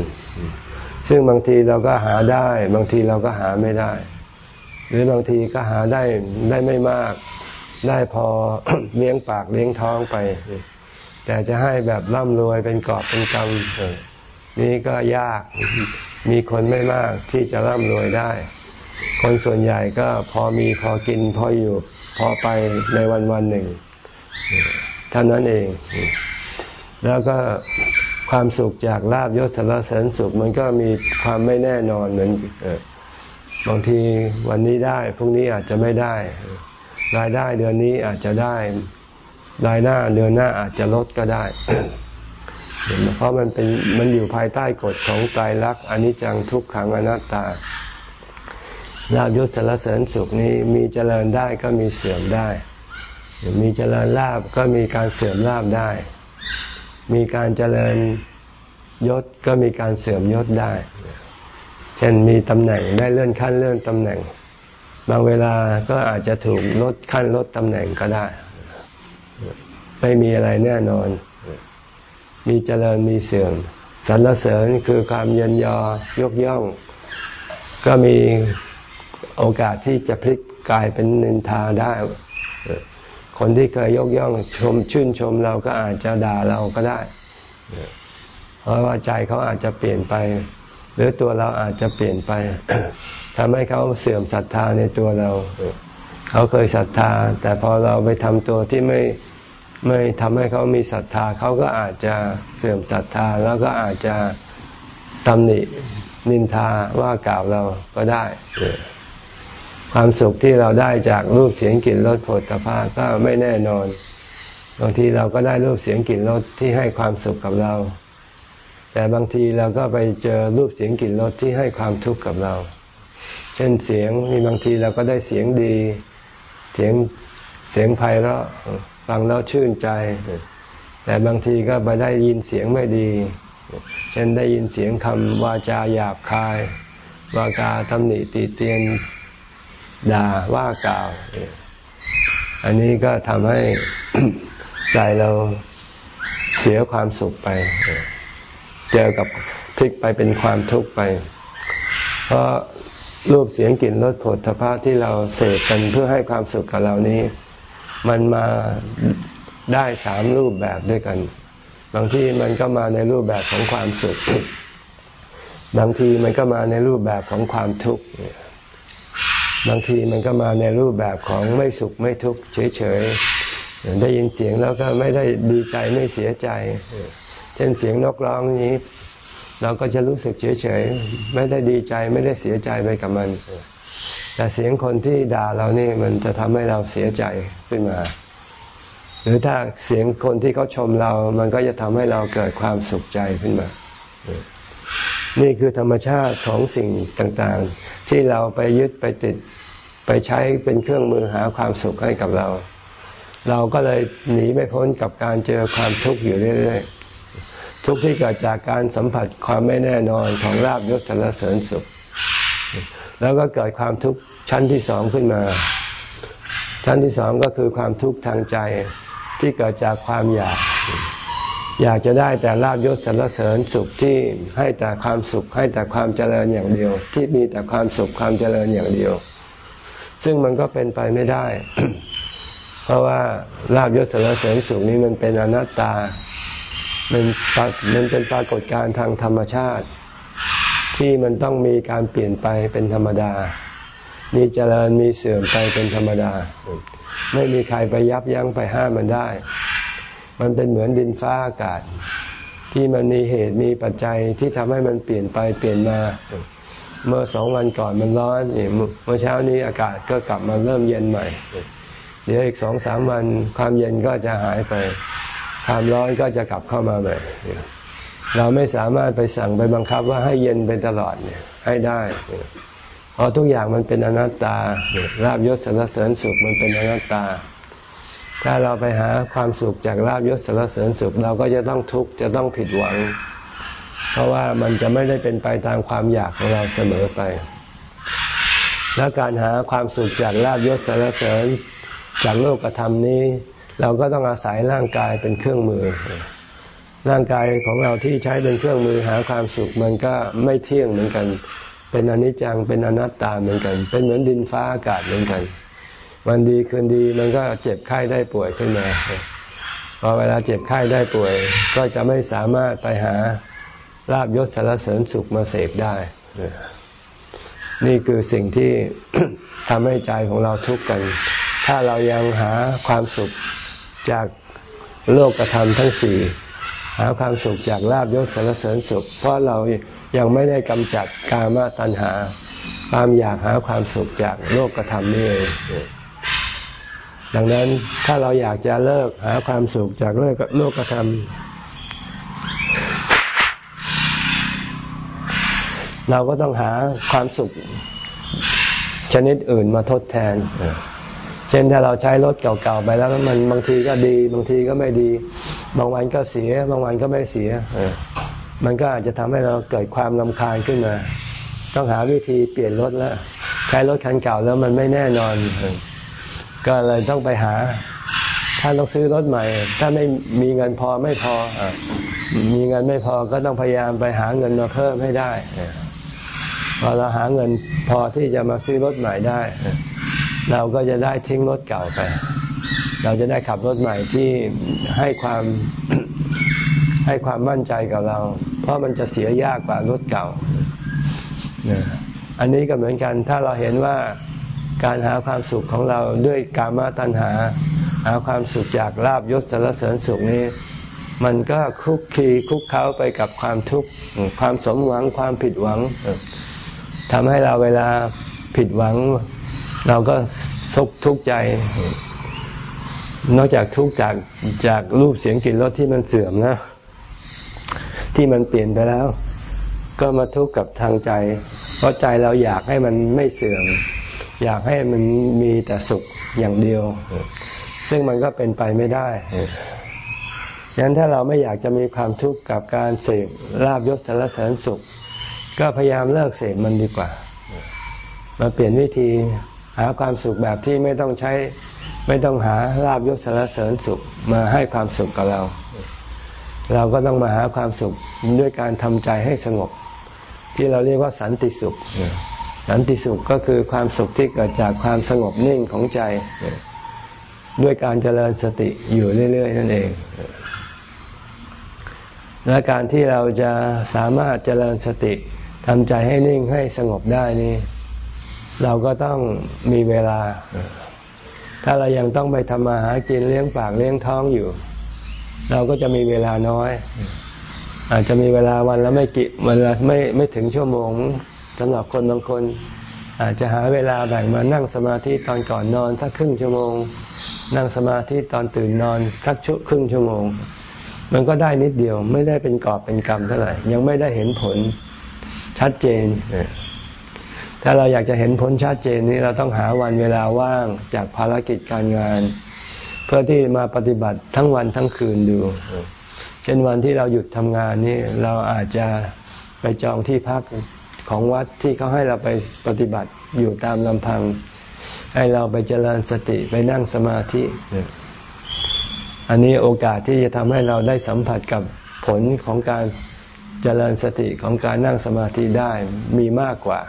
ซึ่งบางทีเราก็หาได้ บางทีเราก็หาไม่ได้ หรือบางทีก็หาได้ได้ไม่มาก ได้พอเลี้ยงปากเลี้ยงท้องไป แต่จะให้แบบร่ำรวยเป็นกอบเป็นกำนี่ก็ยากมีคนไม่มากที่จะร่ำรวยได้ คนส่วนใหญ่ก็พอมีพอกินพออยู่ พอไปในวันวันหนึ่งเท่านั้นเอง แล้วก็ความสุขจากลาบยศสารเสริญสุข มันก็มีความไม่แน่นอนเหมือนบางทีวันนี้ได้พรุ่งนี้อาจจะไม่ได้ รายได้เดือนนี้อาจจะได้ รายหน้าเดือนหน้าอาจจะลดก็ได้ เพราะมันเป็นมันอยู่ภายใต้กฎของตายรักอนิจจังทุกขังอนัตตาลาบยศสารเสริญสุขนี้มีเจริญได้ก็มีเสื่อมได้ มีเจริญลาบก็มีการเสื่อมลาบได้ มีการเจริญยศก็มีการเสื่อมยศได้ เช่นมีตำแหน่งได้เลื่อนขั้นเลื่อนตำแหน่ง บางเวลาก็อาจจะถูกลดขั้นลดตำแหน่งก็ได้ ไม่มีอะไรแน่นอน มีเจริญมีเสื่อมสรรเสริญคือความเยินยอยกย่อง ก็มีโอกาสที่จะพลิกกลายเป็นนินทาได้ คนที่เคยยกย่องชมชื่นชมเราก็อาจจะด่าเราก็ได้ เพราะว่าใจเขาอาจจะเปลี่ยนไป หรือตัวเราอาจจะเปลี่ยนไปทำให้เขาเสื่อมศรัทธาในตัวเรา เขาเคยศรัทธา แต่พอเราไปทำตัวที่ไม่ไม่ทำให้เขามีศรัทธา เขาก็อาจจะเสื่อมศรัทธา แล้วก็อาจจะตำหนินินทาว่ากล่าวเราก็ได้ ความสุขที่เราได้จากรูปเสียงกลิ่นรสผลตภะก็ไม่แน่นอน บางทีเราก็ได้รูปเสียงกลิ่นรสที่ให้ความสุขกับเรา แต่บางทีเราก็ไปเจอรูปเสียงกลิ่นรสที่ให้ความทุกข์กับเรา เช่นเสียงมีบางทีเราก็ได้เสียงดี เสียงเสียงไพเราะฟังแล้วชื่นใจ แต่บางทีก็ไปได้ยินเสียงไม่ดี เช่นได้ยินเสียงคำวาจาหยาบคายวากาตำหนิตีเตียน ด่าว่ากล่าว อันนี้ก็ทำให้ใจเราเสียความสุขไป เจอกับพลิกไปเป็นความทุกข์ไป เพราะรูปเสียงกลิ่นรสผลทพะที่เราเสกกันเพื่อให้ความสุขกับเรานี้ มันมาได้สามรูปแบบด้วยกัน บางทีมันก็มาในรูปแบบของความสุข บางทีมันก็มาในรูปแบบของความทุกข์ บางทีมันก็มาในรูปแบบของไม่สุขไม่ทุกข์เฉยๆได้ยินเสียงแล้วก็ไม่ได้ดีใจไม่เสียใจ เช่นเสียงนกร้องนี้ เราก็จะรู้สึกเฉยๆไม่ได้ดีใจไม่ได้เสียใจไปกับมัน แต่เสียงคนที่ด่าเรานี่มันจะทำให้เราเสียใจขึ้นมา หรือถ้าเสียงคนที่เขาชมเรา มันก็จะทำให้เราเกิดความสุขใจขึ้นมา นี่คือธรรมชาติของสิ่งต่างๆ ที่เราไปยึดไปติดไปใช้เป็นเครื่องมือหาความสุขให้กับเรา เราก็เลยหนีไม่พ้นกับการเจอความทุกข์อยู่เรื่อยๆ ทุกข์ที่เกิดจากการสัมผัสความไม่แน่นอนของราบยศสารเสริญสุข แล้วก็เกิดความทุกข์ชั้นที่สองขึ้นมา ชั้นที่สองก็คือความทุกข์ทางใจที่เกิดจากความอยาก อยากจะได้แต่ลาบยศสรรเสริญสุขที่ให้แต่ความสุขให้แต่ความเจริญอย่างเดียว ที่มีแต่ความสุขความเจริญอย่างเดียว ซึ่งมันก็เป็นไปไม่ได้ เพราะว่าลาบยศสรรเสริญสุขนี้มันเป็นอนัตตามันมันเป็นปรากฏการณ์ทางธรรมชาติ ที่มันต้องมีการเปลี่ยนไปเป็นธรรมดา มีเจริญมีเสื่อมไปเป็นธรรมดา ไม่มีใครไปยับยั้งไปห้ามมันได้ มันเป็นเหมือนดินฟ้าอากาศ ที่มันมีเหตุมีปัจจัยที่ทำให้มันเปลี่ยนไปเปลี่ยนมา เมื่อสองวันก่อนมันร้อนเนี่ยเมื่อเช้านี้อากาศก็กลับมาเริ่มเย็นใหม่ เดี๋ยวอีกสองสามวันความเย็นก็จะหายไป ความร้อนก็จะกลับเข้ามาใหม่เราไม่สามารถไปสั่งไปบังคับว่าให้เย็นเป็นตลอดเนี่ยให้ได้เพราะทุกอย่างมันเป็นอนัตตาราบยศสรรเสริญสุขมันเป็นอนัตตา ถ้าเราไปหาความสุขจากลาบยศสารเสริญสุข เราก็จะต้องทุกข์จะต้องผิดหวัง เพราะว่ามันจะไม่ได้เป็นไปตามความอยากของเราเสมอไป และการหาความสุขจากลาบยศสารเสริญจากโลกธรรมนี้ เราก็ต้องอาศัยร่างกายเป็นเครื่องมือ ร่างกายของเราที่ใช้เป็นเครื่องมือหาความสุขมันก็ไม่เที่ยงเหมือนกัน เป็นอนิจจังเป็นอนัตตาเหมือนกัน เป็นเหมือนดินฟ้าอากาศเหมือนกัน วันดีคืนดีมันก็เจ็บไข้ได้ป่วยขึ้นมาพอเวลาเจ็บไข้ได้ป่วย ก็จะไม่สามารถไปหาลาบยศสารเสริญสุขมาเสพได้ นี่คือสิ่งที่ทำให้ใจของเราทุกข์กัน ถ้าเรายังหาความสุขจากโลกธรรมทั้งสี่หาความสุขจากลาบยศสารเสริญสุข เพราะเรายังไม่ได้กำจัดกามตัณหา ความอยากหาความสุขจากโลกธรรมนี่เอง ดังนั้นถ้าเราอยากจะเลิกหาความสุขจากโลกโลกธรรมเราก็ต้องหาความสุข ชนิดอื่นมาทดแทน เช่นถ้าเราใช้รถเก่าๆไปแล้วมันบางทีก็ดี บางทีก็ไม่ดี บางวันก็เสีย บางวันก็ไม่เสีย มันก็อาจจะทำให้เราเกิดความลำคาญขึ้นมา ต้องหาวิธีเปลี่ยนรถแล้ว ใช้รถคันเก่าแล้วมันไม่แน่นอน ก็เลยต้องไปหา ถ้าต้องซื้อรถใหม่ ถ้าไม่มีเงินพอไม่พออมีเงินไม่พอก็ต้องพยายามไปหาเงินมาเพิ่มให้ได้พอเราหาเงินพอที่จะมาซื้อรถใหม่ได้ เราก็จะได้ทิ้งรถเก่าไป เราจะได้ขับรถใหม่ที่ให้ความให้ความมั่นใจกับเรา เพราะมันจะเสียยากกว่ารถเก่า อันนี้ก็เหมือนกัน ถ้าเราเห็นว่า การหาความสุขของเราด้วยกามาตัณหา หาความสุขจากลาบยศสารเสริญสุขนี้ มันก็คุกคีคุกเข้าไปกับความทุกข์ความสมหวังความผิดหวังทำให้เราเวลาผิดหวัง เราก็ทุกทุกข์ใจ นอกจากทุกข์จากจากรูปเสียงกลิ่นรสที่มันเสื่อมนะ ที่มันเปลี่ยนไปแล้ว ก็มาทุกข์กับทางใจ เพราะใจเราอยากให้มันไม่เสื่อม อยากให้มันมีแต่สุขอย่างเดียว ซึ่งมันก็เป็นไปไม่ได้ยันถ้าเราไม่อยากจะมีความทุกข์กับการเสพลาบยศสารเสริญสุข ก็พยายามเลิกเสพมันดีกว่า มาเปลี่ยนวิธีหาความสุขแบบที่ไม่ต้องใช้ไม่ต้องหาลาบยศสารเสริญสุขมาให้ความสุขกับเรา เราก็ต้องมาหาความสุขด้วยการทำใจให้สงบ ที่เราเรียกว่าสันติสุข สันติสุขก็คือความสุขที่เกิดจากความสงบนิ่งของใจ ด้วยการเจริญสติอยู่เรื่อย ๆ นั่นเอง และการที่เราจะสามารถเจริญสติทำใจให้นิ่งให้สงบได้นี่เราก็ต้องมีเวลา ถ้าเรายังต้องไปทำมาหากินเลี้ยงปากเลี้ยงท้องอยู่ เราก็จะมีเวลาน้อย อาจจะมีเวลาวันละไม่กี่วันละไม่ไม่ถึงชั่วโมง สำหรับคนบางคนอาจจะหาเวลาแบ่งมานั่งสมาธิตอนก่อนนอนสักครึ่งชั่วโมง นั่งสมาธิตอนตื่นนอนสักชั่วครึ่งชั่วโมง มันก็ได้นิดเดียวไม่ได้เป็นกอบเป็นกรรมเท่าไหร่ยังไม่ได้เห็นผลชัดเจน ถ้าเราอยากจะเห็นผลชัดเจนนี้เราต้องหาวันเวลาว่างจากภารกิจการงาน เพื่อที่มาปฏิบัติทั้งวันทั้งคืนดู เช่นวันที่เราหยุดทำงานนี่เราอาจจะไปจองที่พัก ของวัดที่เขาให้เราไปปฏิบัติอยู่ตามลำพัง ให้เราไปเจริญสติไปนั่งสมาธิ อันนี้โอกาสที่จะทำให้เราได้สัมผัสกับผลของการเจริญสติของการนั่งสมาธิได้มีมากกว่า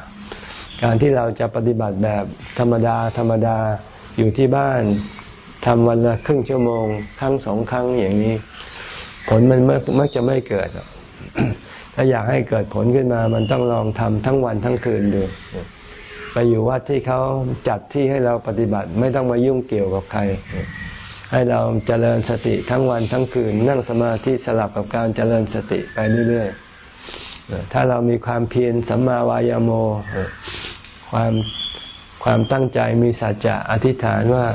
การที่เราจะปฏิบัติแบบธรรมดาธรรมดาอยู่ที่บ้านทำวันละครึ่งชั่วโมง ครั้งสองครั้งอย่างนี้ ผลมันมักจะไม่เกิด ถ้าอยากให้เกิดผลขึ้นมามันต้องลองทำทั้งวันทั้งคืนดูไปอยู่วัดที่เขาจัดที่ให้เราปฏิบัติไม่ต้องมายุ่งเกี่ยวกับใคร ให้เราเจริญสติทั้งวันทั้งคืน นั่งสมาธิสลับกับการเจริญสติไปเรื่อยๆถ้าเรามีความเพียรสัมมาวายโม ความความตั้งใจมีสัจจะอธิษฐานว่า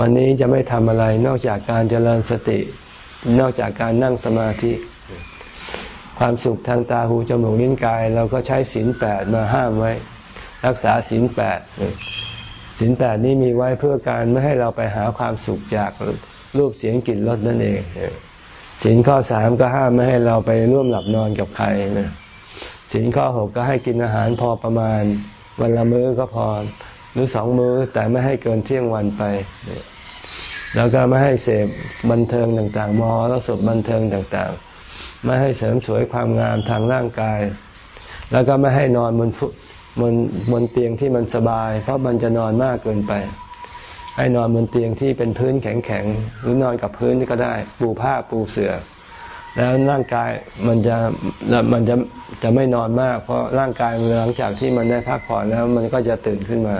วันนี้จะไม่ทำอะไรนอกจากการเจริญสติ นอกจากการนั่งสมาธิ ความสุขทางตาหูจมูกลิ้นกาย เราก็ใช้ศีลแปดมาห้ามไว้ รักษาศีลแปดศีลแปดนี้มีไว้เพื่อการไม่ให้เราไปหาความสุขจากรูปเสียงกลิ่นรสนั่นเองศีลข้อสามก็ห้ามไม่ให้เราไปร่วมหลับนอนกับใครนะศีลข้อหกก็ให้กินอาหารพอประมาณ วันละมื้อก็พอหรือสองมื้อแต่ไม่ให้เกินเที่ยงวันไป แล้วก็ไม่ให้เสพบันเทิงต่างๆ มอแล้วสบบันเทิงต่างๆ ไม่ให้เสริมสวยความงามทางร่างกาย แล้วก็ไม่ให้นอนบนบนบนเตียงที่มันสบาย เพราะมันจะนอนมากเกินไป ให้นอนบนเตียงที่เป็นพื้นแข็งๆหรือนอนกับพื้นก็ได้ ปูผ้าปูเสือ่อแล้วร่างกายมันจะมันจะจะไม่นอนมาก เพราะร่างกายหลังจากที่มันได้พักผ่อนแล้ว มันก็จะตื่นขึ้นมา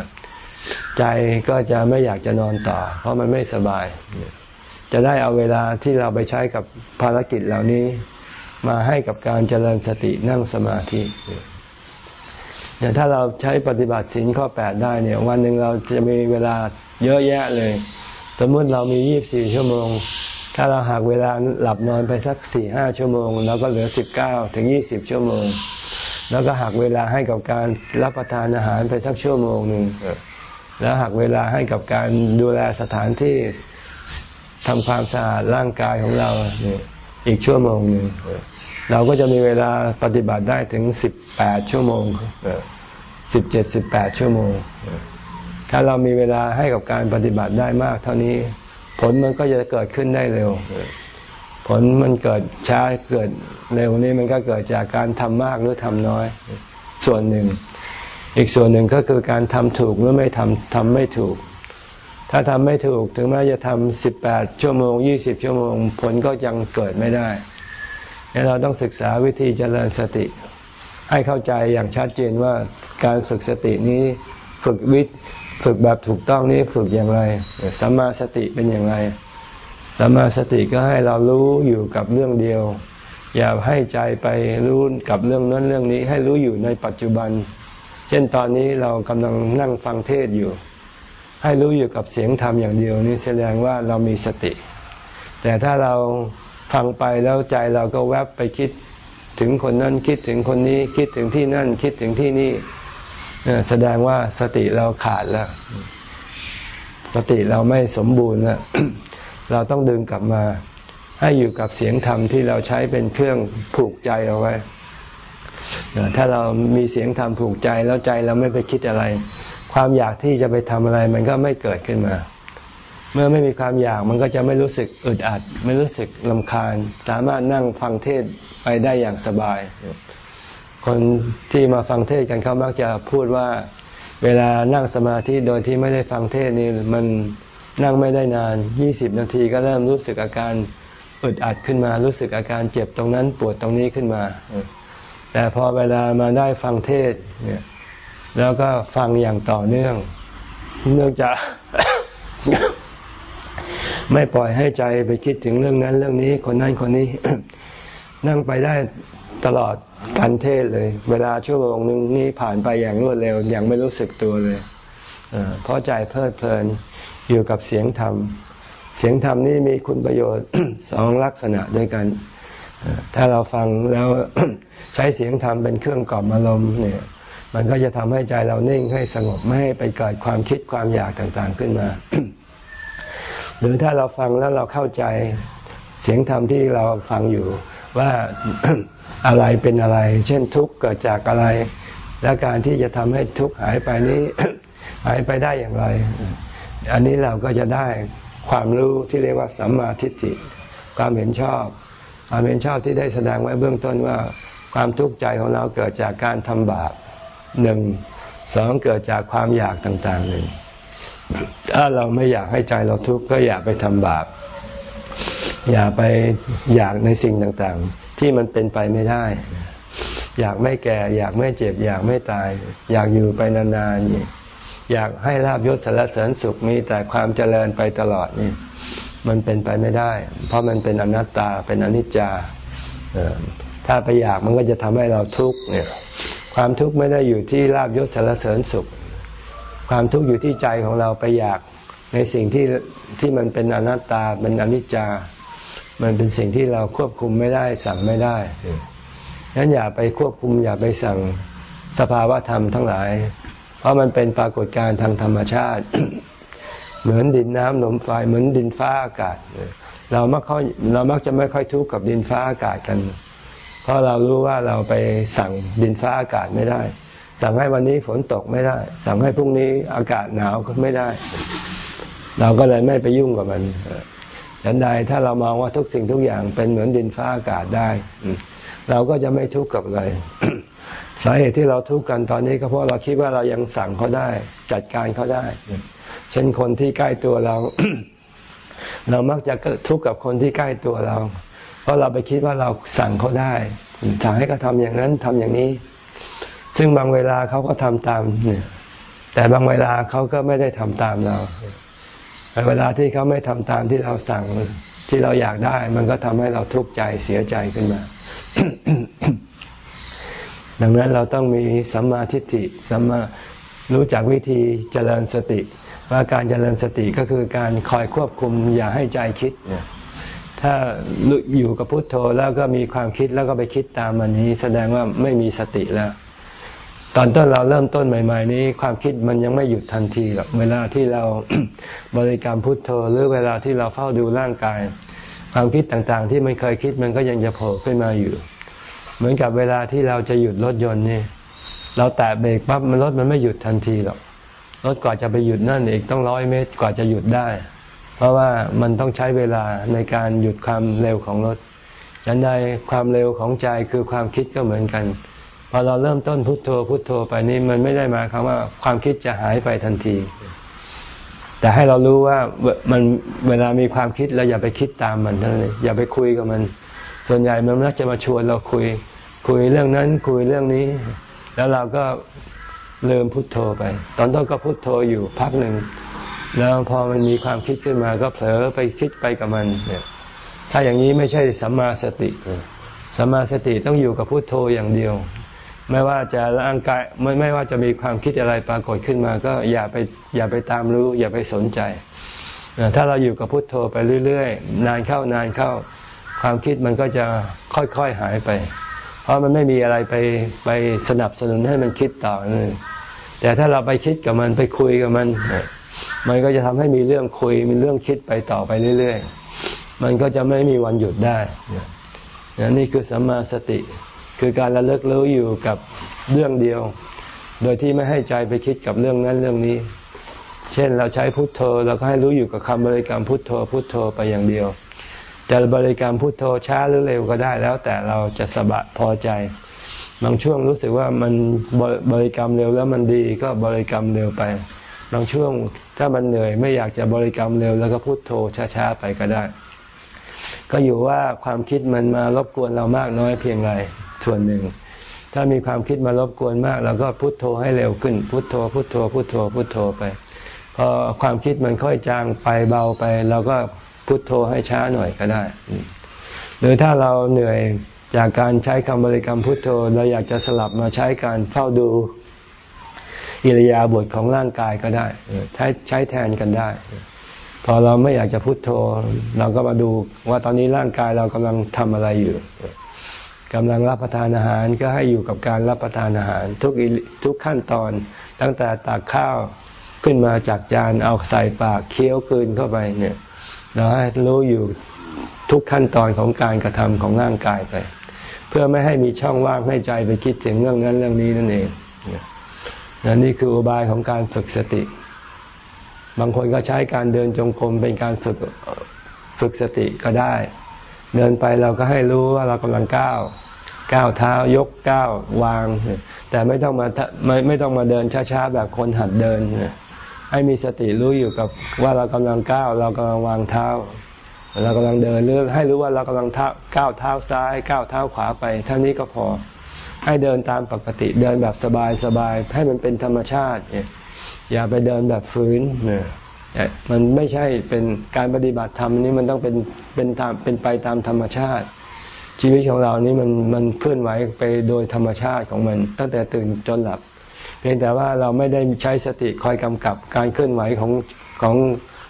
ใจก็จะไม่อยากจะนอนต่อ เพราะมันไม่สบาย จะได้เอาเวลาที่เราไปใช้กับภารกิจเหล่านี้ มาให้กับการเจริญสตินั่งสมาธิเนี่ยถ้าเราใช้ปฏิบัติศีลข้อแปดได้เนี่ยวันหนึ่งเราจะมีเวลาเยอะแยะเลย สมมติเรามียี่บสี่ชั่วโมง ถ้าเราหักเวลาหลับนอนไปสักสี่ห้าชั่วโมงเราก็เหลือสิบเก้าถึงยี่สิบชั่วโมง แล้วก็หักเวลาให้กับการรับประทานอาหารไปสักชั่วโมงหนึ่งแล้วหักเวลาให้กับการดูแลสถานที่ทำความสะอาดร่างกายของเรา อีกชั่วโมงหนึ่งเราก็จะมีเวลาปฏิบัติได้ถึงสิบแปดชั่วโมงสิบเจ็ดสิบแปดชั่วโมง ถ้าเรามีเวลาให้กับการปฏิบัติได้มาก เท่านี้ผลมันก็จะเกิดขึ้นได้เร็ว ผลมันเกิดช้าเกิดเร็วนี้มันก็เกิดจากการทำมากหรือทำน้อย ส่วนหนึ่ง อีกส่วนหนึ่งก็คือการทำถูกหรือไม่ทำทำไม่ถูก ถ้าทำไม่ถูกถึงแม้จะทำสิบแปดชั่วโมงยี่สิบชั่วโมง ผลก็ยังเกิดไม่ได้เราต้องศึกษาวิธีเจริญสติ ให้เข้าใจอย่างชัดเจนว่าการฝึกสตินี้ฝึกวิฝึกแบบถูกต้องนี้ฝึกอย่างไรสัมมาสติเป็นอย่างไรสัมมาสติก็ให้เรารู้อยู่กับเรื่องเดียว อย่าให้ใจไปรู้กับเรื่องนั้นเรื่องนี้ให้รู้อยู่ในปัจจุบัน เช่นตอนนี้เรากำลังนั่งฟังเทศอยู่ ให้รู้อยู่กับเสียงธรรมอย่างเดียวนี่แสดงว่าเรามีสติ แต่ถ้าเราฟังไปแล้วใจเราก็แวบไปคิดถึงคนนั้นคิดถึงคนนี้คิดถึงที่นั่นคิดถึงที่นี่แสดงว่าสติเราขาดแล้ว สติเราไม่สมบูรณ์แล้วเราต้องดึงกลับมา ให้อยู่กับเสียงธรรมที่เราใช้เป็นเครื่องผูกใจเอาไว้ถ้าเรามีเสียงธรรมผูกใจแล้วใจเราไม่ไปคิดอะไร ความอยากที่จะไปทำอะไรมันก็ไม่เกิดขึ้นมา เมื่อไม่มีความอยากมันก็จะไม่รู้สึกอึดอัด ไม่รู้สึกลำคาญ สามารถนั่งฟังเทศไปได้อย่างสบาย คนที่มาฟังเทศกันเขามักจะพูดว่า เวลานั่งสมาธิโดยที่ไม่ได้ฟังเทศนี่มันนั่งไม่ได้นานยี่สิบนาทีก็เริ่มรู้สึกอาการอึดอัดขึ้นมา รู้สึกอาการเจ็บตรงนั้นปวดตรงนี้ขึ้นมา แต่พอเวลามาได้ฟังเทศเนี่ย แล้วก็ฟังอย่างต่อเนื่อง เนื่องจากไม่ปล่อยให้ใจไปคิดถึงเรื่องนั้นเรื่องนี้คนนั้นคนนี้ นั่งไปได้ตลอดการเทศเลย เวลาชั่วโมงนึงนี้ผ่านไปอย่างรวดเร็ว อย่างไม่รู้สึกตัวเลยเพราะใจเพลิดเพลินอยู่กับเสียงธรรม เสียงธรรมนี่มีคุณประโยชน์สองลักษณะด้วยกัน ถ้าเราฟังแล้วใช้เสียงธรรมเป็นเครื่องกล่อมอารมณ์เนี่ย มันก็จะทำให้ใจเรานิ่งให้สงบไม่ให้ไปเกิดความคิดความอยากต่างๆขึ้นมา หรือถ้าเราฟังแล้วเราเข้าใจเสียงธรรมที่เราฟังอยู่ว่าอะไรเป็นอะไร เช่นทุกข์เกิดจากอะไร และการที่จะทำให้ทุกข์หายไปนี้ หายไปได้อย่างไร อันนี้เราก็จะได้ความรู้ที่เรียกว่าสัมมาทิฏฐิความเห็นชอบ ความเห็นชอบที่ได้แสดงไว้เบื้องต้นว่า ความทุกข์ใจของเราเกิดจากการทำบาป หนึ่งสองเกิดจากความอยากต่างๆหนึ่งถ้าเราไม่อยากให้ใจเราทุกข์ก็อย่าไปทำบาป อย่าไปอยากในสิ่งต่างๆ ที่มันเป็นไปไม่ได้ อยากไม่แก่ อยากไม่เจ็บ อยากไม่ตาย อยากอยู่ไปนานๆ อยากให้ลาบยศสารเสริญสุขมีแต่ความเจริญไปตลอดนี่มันเป็นไปไม่ได้ เพราะมันเป็นอนัตตาเป็นอนิจจาถ้าไปอยากมันก็จะทำให้เราทุกข์เนี่ย ความทุกข์ไม่ได้อยู่ที่ลาบยศสารเสริญสุข ความทุกข์อยู่ที่ใจของเราไปอยากในสิ่งที่ที่มันเป็นอนัตตาเป็นอนิจจา มันเป็นสิ่งที่เราควบคุมไม่ได้สั่งไม่ได้ฉะนั้นอย่าไปควบคุมอย่าไปสั่งสภาวะธรรมทั้งหลาย เพราะมันเป็นปรากฏการณ์ทางธรรมชาติ เหมือนดินน้ำลมไฟเหมือนดินฟ้าอากาศ เรามักเขาเรามักจะไม่ค่อยทุกข์กับดินฟ้าอากาศกัน ราะเรารู้ว่าเราไปสั่งดินฟ้าอากาศไม่ได้ สั่งให้วันนี้ฝนตกไม่ได้ สั่งให้พรุ่งนี้อากาศหนาวก็ไม่ได้ เราก็เลยไม่ไปยุ่งกับมันฉันใดถ้าเรามองว่าทุกสิ่งทุกอย่างเป็นเหมือนดินฟ้าอากาศได้ เราก็จะไม่ทุกข์กับอะไรสาเหตุที่เราทุกข์กันตอนนี้ก็เพราะเราคิดว่าเรายังสั่งเขาได้ จัดการเขาได้ เช่นคนที่ใกล้ตัวเรา เรามักจะทุกข์กับคนที่ใกล้ตัวเรา ราะเราไปคิดว่าเราสั่งเขาได้สั่งให้เขาทาอย่างนั้นทำอย่างนี้ ซึ่งบางเวลาเขาก็ทำตามเนี่ยแต่บางเวลาเขาก็ไม่ได้ทำตามเราแต่เวลาที่เขาไม่ทำตามที่เราสั่งที่เราอยากได้ มันก็ทำให้เราทุกข์ใจเสียใจขึ้นมา ดังนั้นเราต้องมีสัมมาทิฏฐิสัมมารู้จักวิธีเจริญสติ ว่าการเจริญสติก็คือการคอยควบคุมอย่าให้ใจคิด ถ้าอยู่กับพุทโธแล้วก็มีความคิดแล้วก็ไปคิดตามมันนี้ แสดงว่าไม่มีสติแล้ว ตอนต้นเราเริ่มต้นใหม่ ๆ นี้ ความคิดมันยังไม่หยุดทันทีหรอกเวลาที่เราบริกรรมพุทโธหรือเวลาที่เราเฝ้าดูร่างกาย ความคิดต่างๆ ที่มันเคยคิดมันก็ยังจะโผล่ขึ้นมาอยู่ เหมือนกับเวลาที่เราจะหยุดรถยนต์นี่ เราแตะเบรกปั๊บมันรถมันไม่หยุดทันทีหรอกรถกว่าจะไปหยุดนั่นอีกต้องร้อยเมตรกว่าจะหยุดได้ เพราะว่ามันต้องใช้เวลาในการหยุดความเร็วของรถยันใดความเร็วของใจคือความคิดก็เหมือนกัน พอเราเริ่มต้นพุโทโธพุโทโธไปนี่มันไม่ได้มาคำว่าความคิดจะหายไปทันที แต่ให้เรารู้ว่ามันเวลามีความคิดเราอย่าไปคิดตามมันเท่านั้นอย่าไปคุยกับมัน ส่วนใหญ่มันมักจะมาชวนเราคุย คุยเรื่องนั้นคุยเรื่องนี้ แล้วเราก็ลืมพุโทโธไป ตอนต้นก็พุโทโธอยู่พักหนึ่ง แล้วพอมันมีความคิดขึ้นมาก็เผลอไปคิดไปกับมันเนี่ยถ้าอย่างนี้ไม่ใช่สัมมาสติสัมมาสติต้องอยู่กับพุโทโธอย่างเดียว ไม่ว่าจะร่างกายไม่ไม่ว่าจะมีความคิดอะไรปรากฏขึ้นมา ก็อย่าไปอย่าไปตามรู้ อย่าไปสนใจ ถ้าเราอยู่กับพุทโธไปเรื่อยๆ นานเข้านานเข้า ความคิดมันก็จะค่อยๆหายไป เพราะมันไม่มีอะไรไปไปสนับสนุนให้มันคิดต่อเลยแต่ถ้าเราไปคิดกับมันไปคุยกับมัน มันก็จะทำให้มีเรื่องคุยมีเรื่องคิดไปต่อไปเรื่อย ๆ มันก็จะไม่มีวันหยุดได้นี่คือสัมมาสติ คือการระลึกรู้อยู่กับเรื่องเดียว โดยที่ไม่ให้ใจไปคิดกับเรื่องนั้นเรื่องนี้ เช่นเราใช้พุทโธเราก็ให้รู้อยู่กับคำบริกรรมพุทโธพุทโธไปอย่างเดียวจะบริกรรมพุทโธช้าหรือเร็วก็ได้แล้วแต่เราจะสบะพอใจ บางช่วงรู้สึกว่ามันบริกรรมเร็วแล้วมันดีก็บริกรรมเร็วไป บางช่วงถ้ามันเหนื่อยไม่อยากจะบริกรรมเร็ว แล้วก็พุทโธช้าๆไปก็ได้ ก็อยู่ว่าความคิดมันมารบกวนเรามากน้อยเพียงไรส่วนหนึ่ง ถ้ามีความคิดมารบกวนมากเราก็พุโทโธให้เร็วขึ้น พุโทโธ พุโทโธ พุโทโธ พุโทโธไปพอความคิดมันค่อยจางไปเบาไปเราก็พุโทโธให้ช้าหน่อยก็ได้ หรือถ้าเราเหนื่อยจากการใช้คำบริกรรมพุทโธ เราอยากจะสลับมาใช้การเฝ้าดู อิริยาบถของร่างกายก็ได้ใช้ใช้แทนกันได้ พอเราไม่อยากจะพุโทโธ เราก็มาดูว่าตอนนี้ร่างกายเรากำลังทำอะไรอยู่กำลังรับประทานอาหารก็ให้อยู่กับการรับประทานอาหาร ทุกทุกขั้นตอน ตั้งแต่ตักข้าวขึ้นมาจากจานเอาใส่ปากเคี้ยวคืนเข้าไปเนี่ย เราให้รู้อยู่ทุกขั้นตอนของการกระทำของร่างกายไป เพื่อไม่ให้มีช่องว่างให้ใจไปคิดถึงเรื่องนั้นเรื่องนี้นั่นเอง นนี่คืออุบายของการฝึกสติ บางคนก็ใช้การเดินจงกรมเป็นการฝึกฝึกสติก็ได้ เดินไปเราก็ให้รู้ว่าเรากำลังก้าวก้าวเท้ายกก้าววาง แต่ไม่ต้องมาไม่ไม่ต้องมาเดินช้าๆแบบคนหัดเดิน ให้มีสติรู้อยู่กับว่าเรากำลังก้าวเรากำลังวางเท้า เรากำลังเดินหรือให้รู้ว่าเรากำลังก้าวเท้าซ้ายก้าวเท้าขวาไปเท่านี้ก็พอ ให้เดินตามปกติเดินแบบสบายๆให้มันเป็นธรรมชาติ อย่าไปเดินแบบฝืนเนี่ยมันไม่ใช่เป็นการปฏิบัติธรรมนี้มันต้องเป็นเป็นตามเป็นไปตามธรรมชาติ ชีวิตของเรานี้มันมันเคลื่อนไหวไปโดยธรรมชาติของมัน ตั้งแต่ตื่นจนหลับ เพียงแต่ว่าเราไม่ได้ใช้สติคอยกำกับการเคลื่อนไหวของของ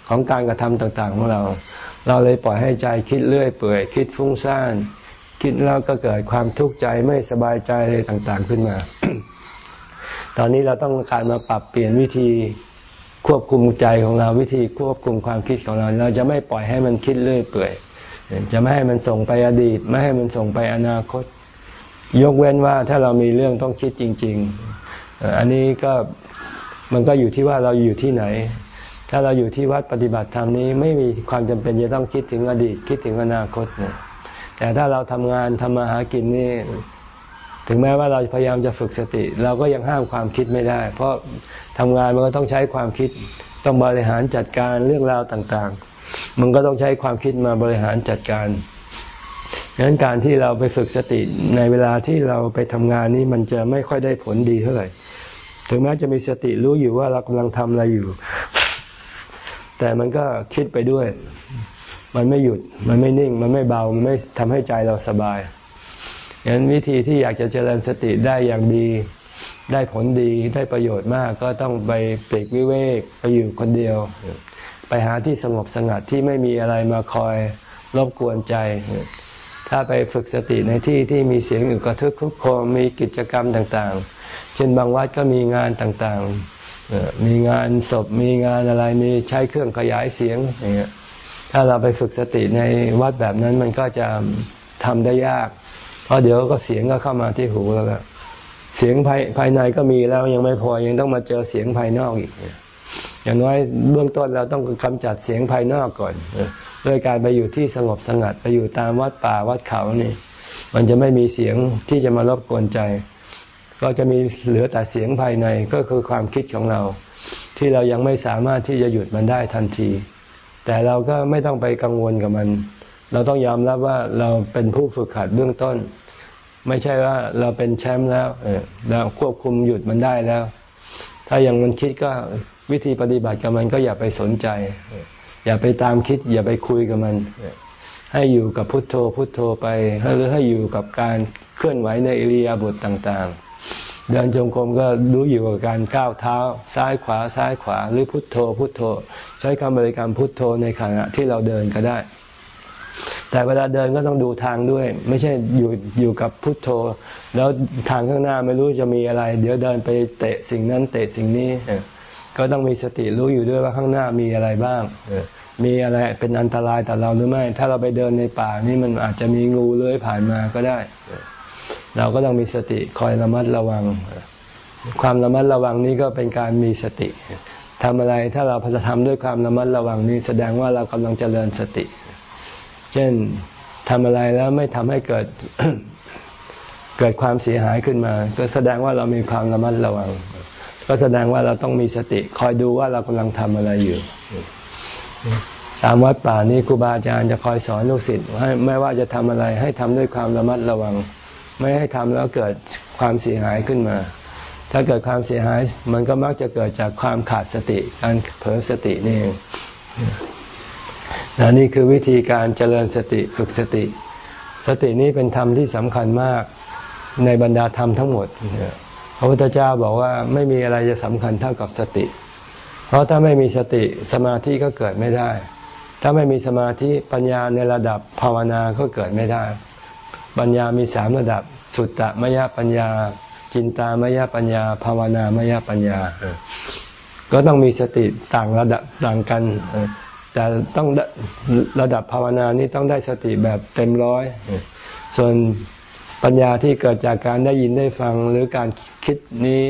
ของการกระทำต่างๆของเรา เราเลยปล่อยให้ใจคิดเรื่อยเปื่อย คิดฟุ้งซ่าน คิดแล้วก็เกิดความทุกข์ใจไม่สบายใจอะไรต่างๆขึ้นมา ตอนนี้เราต้องการมาปรับเปลี่ยนวิธีควบคุมใจของเราวิธีควบคุมความคิดของเรา เราจะไม่ปล่อยให้มันคิดเรื่อยเปื่อย จะไม่ให้มันส่งไปอดีต ไม่ให้มันส่งไปอนาคต ยกเว้นว่าถ้าเรามีเรื่องต้องคิดจริง ๆ อันนี้ก็มันก็อยู่ที่ว่าเราอยู่ที่ไหน ถ้าเราอยู่ที่วัดปฏิบัติธรรมนี้ไม่มีความจำเป็นจะต้องคิดถึงอดีตคิดถึงอนาคตนะ แต่ถ้าเราทำงานทำมาหากินนี่ ถึงแม้ว่าเราพยายามจะฝึกสติ เราก็ยังห้ามความคิดไม่ได้ เพราะทำงานมันก็ต้องใช้ความคิด ต้องบริหารจัดการเรื่องราวต่างๆ มันก็ต้องใช้ความคิดมาบริหารจัดการดังนั้นการที่เราไปฝึกสติในเวลาที่เราไปทำงานนี้มันจะไม่ค่อยได้ผลดีเท่าไหร่ ถึงแม้จะมีสติรู้อยู่ว่าเรากำลังทำอะไรอยู่ แต่มันก็คิดไปด้วย มันไม่หยุด มันไม่นิ่ง มันไม่เบา มันไม่ทำให้ใจเราสบายฉะนั้นวิธีที่อยากจะเจริญสติได้อย่างดี ได้ผลดีได้ประโยชน์มากก็ต้องไปเปรกวิเวกไปอยู่คนเดียว ไปหาที่สงบสงัดที่ไม่มีอะไรมาคอยรบกวนใจ ถ้าไปฝึกสติในที่ที่มีเสียงอึกระทึกคุกโคมมีกิจกรรมต่างๆ เช่นบางวัดก็มีงานต่างๆมีงานศพมีงานอะไรมีใช้เครื่องขยายเสียงอย่างเงี้ย ถ้าเราไปฝึกสติในวัดแบบนั้นมันก็จะทำได้ยาก เพราะเดี๋ยวก็เสียงก็เข้ามาที่หูแล้วเสียงภายภายในก็มีแล้วยังไม่พอยังต้องมาเจอเสียงภายนอกอีก อย่างน้อยเบื้องต้นเราต้องกำจัดเสียงภายนอกก่อนด้วยการไปอยู่ที่สงบสงัดไปอยู่ตามวัดป่าวัดเขานี่ มันจะไม่มีเสียงที่จะมารบกวนใจ ก็จะมีเหลือแต่เสียงภายในก็คือความคิดของเรา ที่เรายังไม่สามารถที่จะหยุดมันได้ทันที แต่เราก็ไม่ต้องไปกังวลกับมัน เราต้องยอมรับว่าเราเป็นผู้ฝึกหัดเบื้องต้น ไม่ใช่ว่าเราเป็นแชมป์แล้วเราควบคุมหยุดมันได้แล้ว ถ้ายังมันคิดก็วิธีปฏิบัติกับมันก็อย่าไปสนใจ อย่าไปตามคิด อย่าไปคุยกับมัน ให้อยู่กับพุทโธพุทโธไปหรือให้อยู่กับการเคลื่อนไหวในอิริยาบถต่างๆ เดินจงกรมก็รู้อยู่กับการก้าวเท้า ซ้ายขวาซ้ายขวา หรือพุทโธ พุทโธ ใช้คำบริกรรมพุทโธในขณะที่เราเดินก็ได้ แต่เวลาเดินก็ต้องดูทางด้วย ไม่ใช่อยู่อยู่กับพุทโธ แล้วทางข้างหน้าไม่รู้จะมีอะไร เดี๋ยวเดินไปเตะสิ่งนั้นเตะสิ่งนี้ก็ต้องมีสติรู้อยู่ด้วยว่าข้างหน้ามีอะไรบ้างมีอะไรเป็นอันตรายต่อเราหรือไม่ ถ้าเราไปเดินในป่านี่มันอาจจะมีงูเลื้อยผ่านมาก็ได้ เราก็ต้องมีสติคอยระมัดระวัง ความระมัดระวังนี้ก็เป็นการมีสติทำอะไรถ้าเราพยทำด้วยความระมัดระวังนี้แสดงว่าเรากำลังเจริญสติ เช่นทำอะไรแล้วไม่ทำให้เกิดเกิดความเสียหายขึ้นมา ก็แสดงว่าเรามีความระมัดระวัง ก็แสดงว่าเราต้องมีสติ คอยดูว่าเรากำลังทำอะไรอยู่ตามวัดป่านี้ครูบาอาจารย์จะคอยสอนลูกศิษย์ให้ไม่ว่าจะทำอะไรให้ทำด้วยความระมัดระวัง ไม่ให้ทำแล้วเกิดความเสียหายขึ้นมา ถ้าเกิดความเสียหายมันก็มักจะเกิดจากความขาดสติการเผลอสตินี่เองนี่คือวิธีการเจริญสติฝึกสติ สตินี้เป็นธรรมที่สำคัญมากในบรรดาธรรมทั้งหมดพระพุทธเจ้าบอกว่าไม่มีอะไรจะสำคัญเท่ากับสติ เพราะถ้าไม่มีสติสมาธิก็เกิดไม่ได้ ถ้าไม่มีสมาธิปัญญาในระดับภาวนาก็เกิดไม่ได้ ปัญญามีสามระดับ สุตตมยปัญญา จินตามยปัญญา ภาวนามยปัญญา ก็ต้องมีสติต่างระดับต่างกัน แต่ต้องระดับภาวนานี้ต้องได้สติแบบเต็มร้อย ส่วนปัญญาที่เกิดจากการได้ยินได้ฟังหรือการคิดนี้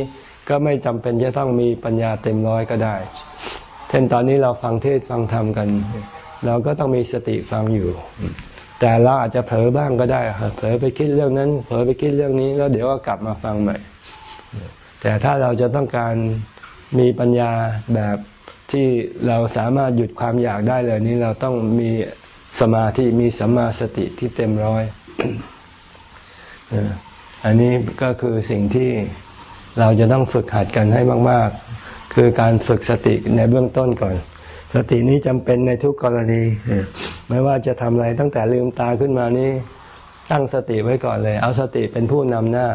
ก็ไม่จำเป็นจะต้องมีปัญญาเต็มร้อยก็ได้ เช่นตอนนี้เราฟังเทศฟังธรรมกัน เราก็ต้องมีสติฟังอยู่ แต่เราอาจจะเผลอบ้างก็ได้เผลอไปคิดเรื่องนั้น เผลอไปคิดเรื่องนี้ แล้วเดี๋ยวก็กลับมาฟังใหม่ แต่ถ้าเราจะต้องการมีปัญญาแบบที่เราสามารถหยุดความอยากได้เลยนี้เราต้องมีสมาธิมีสัมมาสติที่เต็มร้อย อันนี้ก็คือสิ่งที่เราจะต้องฝึกหัดกันให้มาก ๆ คือการฝึกสติในเบื้องต้นก่อน สตินี้จำเป็นในทุกกรณี ไม่ว่าจะทำอะไรตั้งแต่ลืมตาขึ้นมานี้ ตั้งสติไว้ก่อนเลย เอาสติเป็นผู้นำหน้า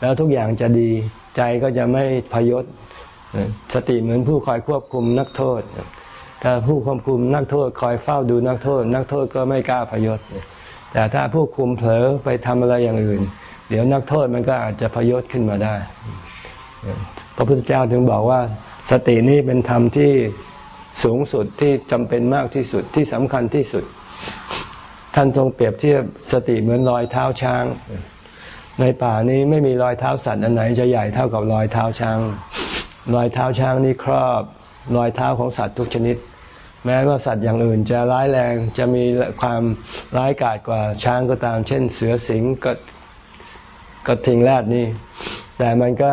แล้วทุกอย่างจะดีใจก็จะไม่พยศสติเหมือนผู้คอยควบคุมนักโทษ ถ้าผู้ควบคุมนักโทษ คอยเฝ้าดูนักโทษ นักโทษก็ไม่กล้าพยศแต่ถ้าผู้คุมเผลอไปทำอะไรอย่างอื่น เดี๋ยวนักโทษมันก็อาจจะพยศขึ้นมาได้ พระพุทธเจ้าถึงบอกว่า สตินี้เป็นธรรมที่ สูงสุดที่จำเป็นมากที่สุดที่สำคัญที่สุด ท่านทรงเปรียบเทียบสติเหมือนรอยเท้าช้าง ในป่านี้ไม่มีรอยเท้าสัตว์อันไหนจะใหญ่เท่ากับรอยเท้าช้าง รอยเท้าช้างนี้ครอบรอยเท้าของสัตว์ทุกชนิด แม้ว่าสัตว์อย่างอื่นจะร้ายแรงจะมีความร้ายกาจกว่าช้างก็ตาม เช่น เสือสิงก็กระทิงแรดนี่ แต่มันก็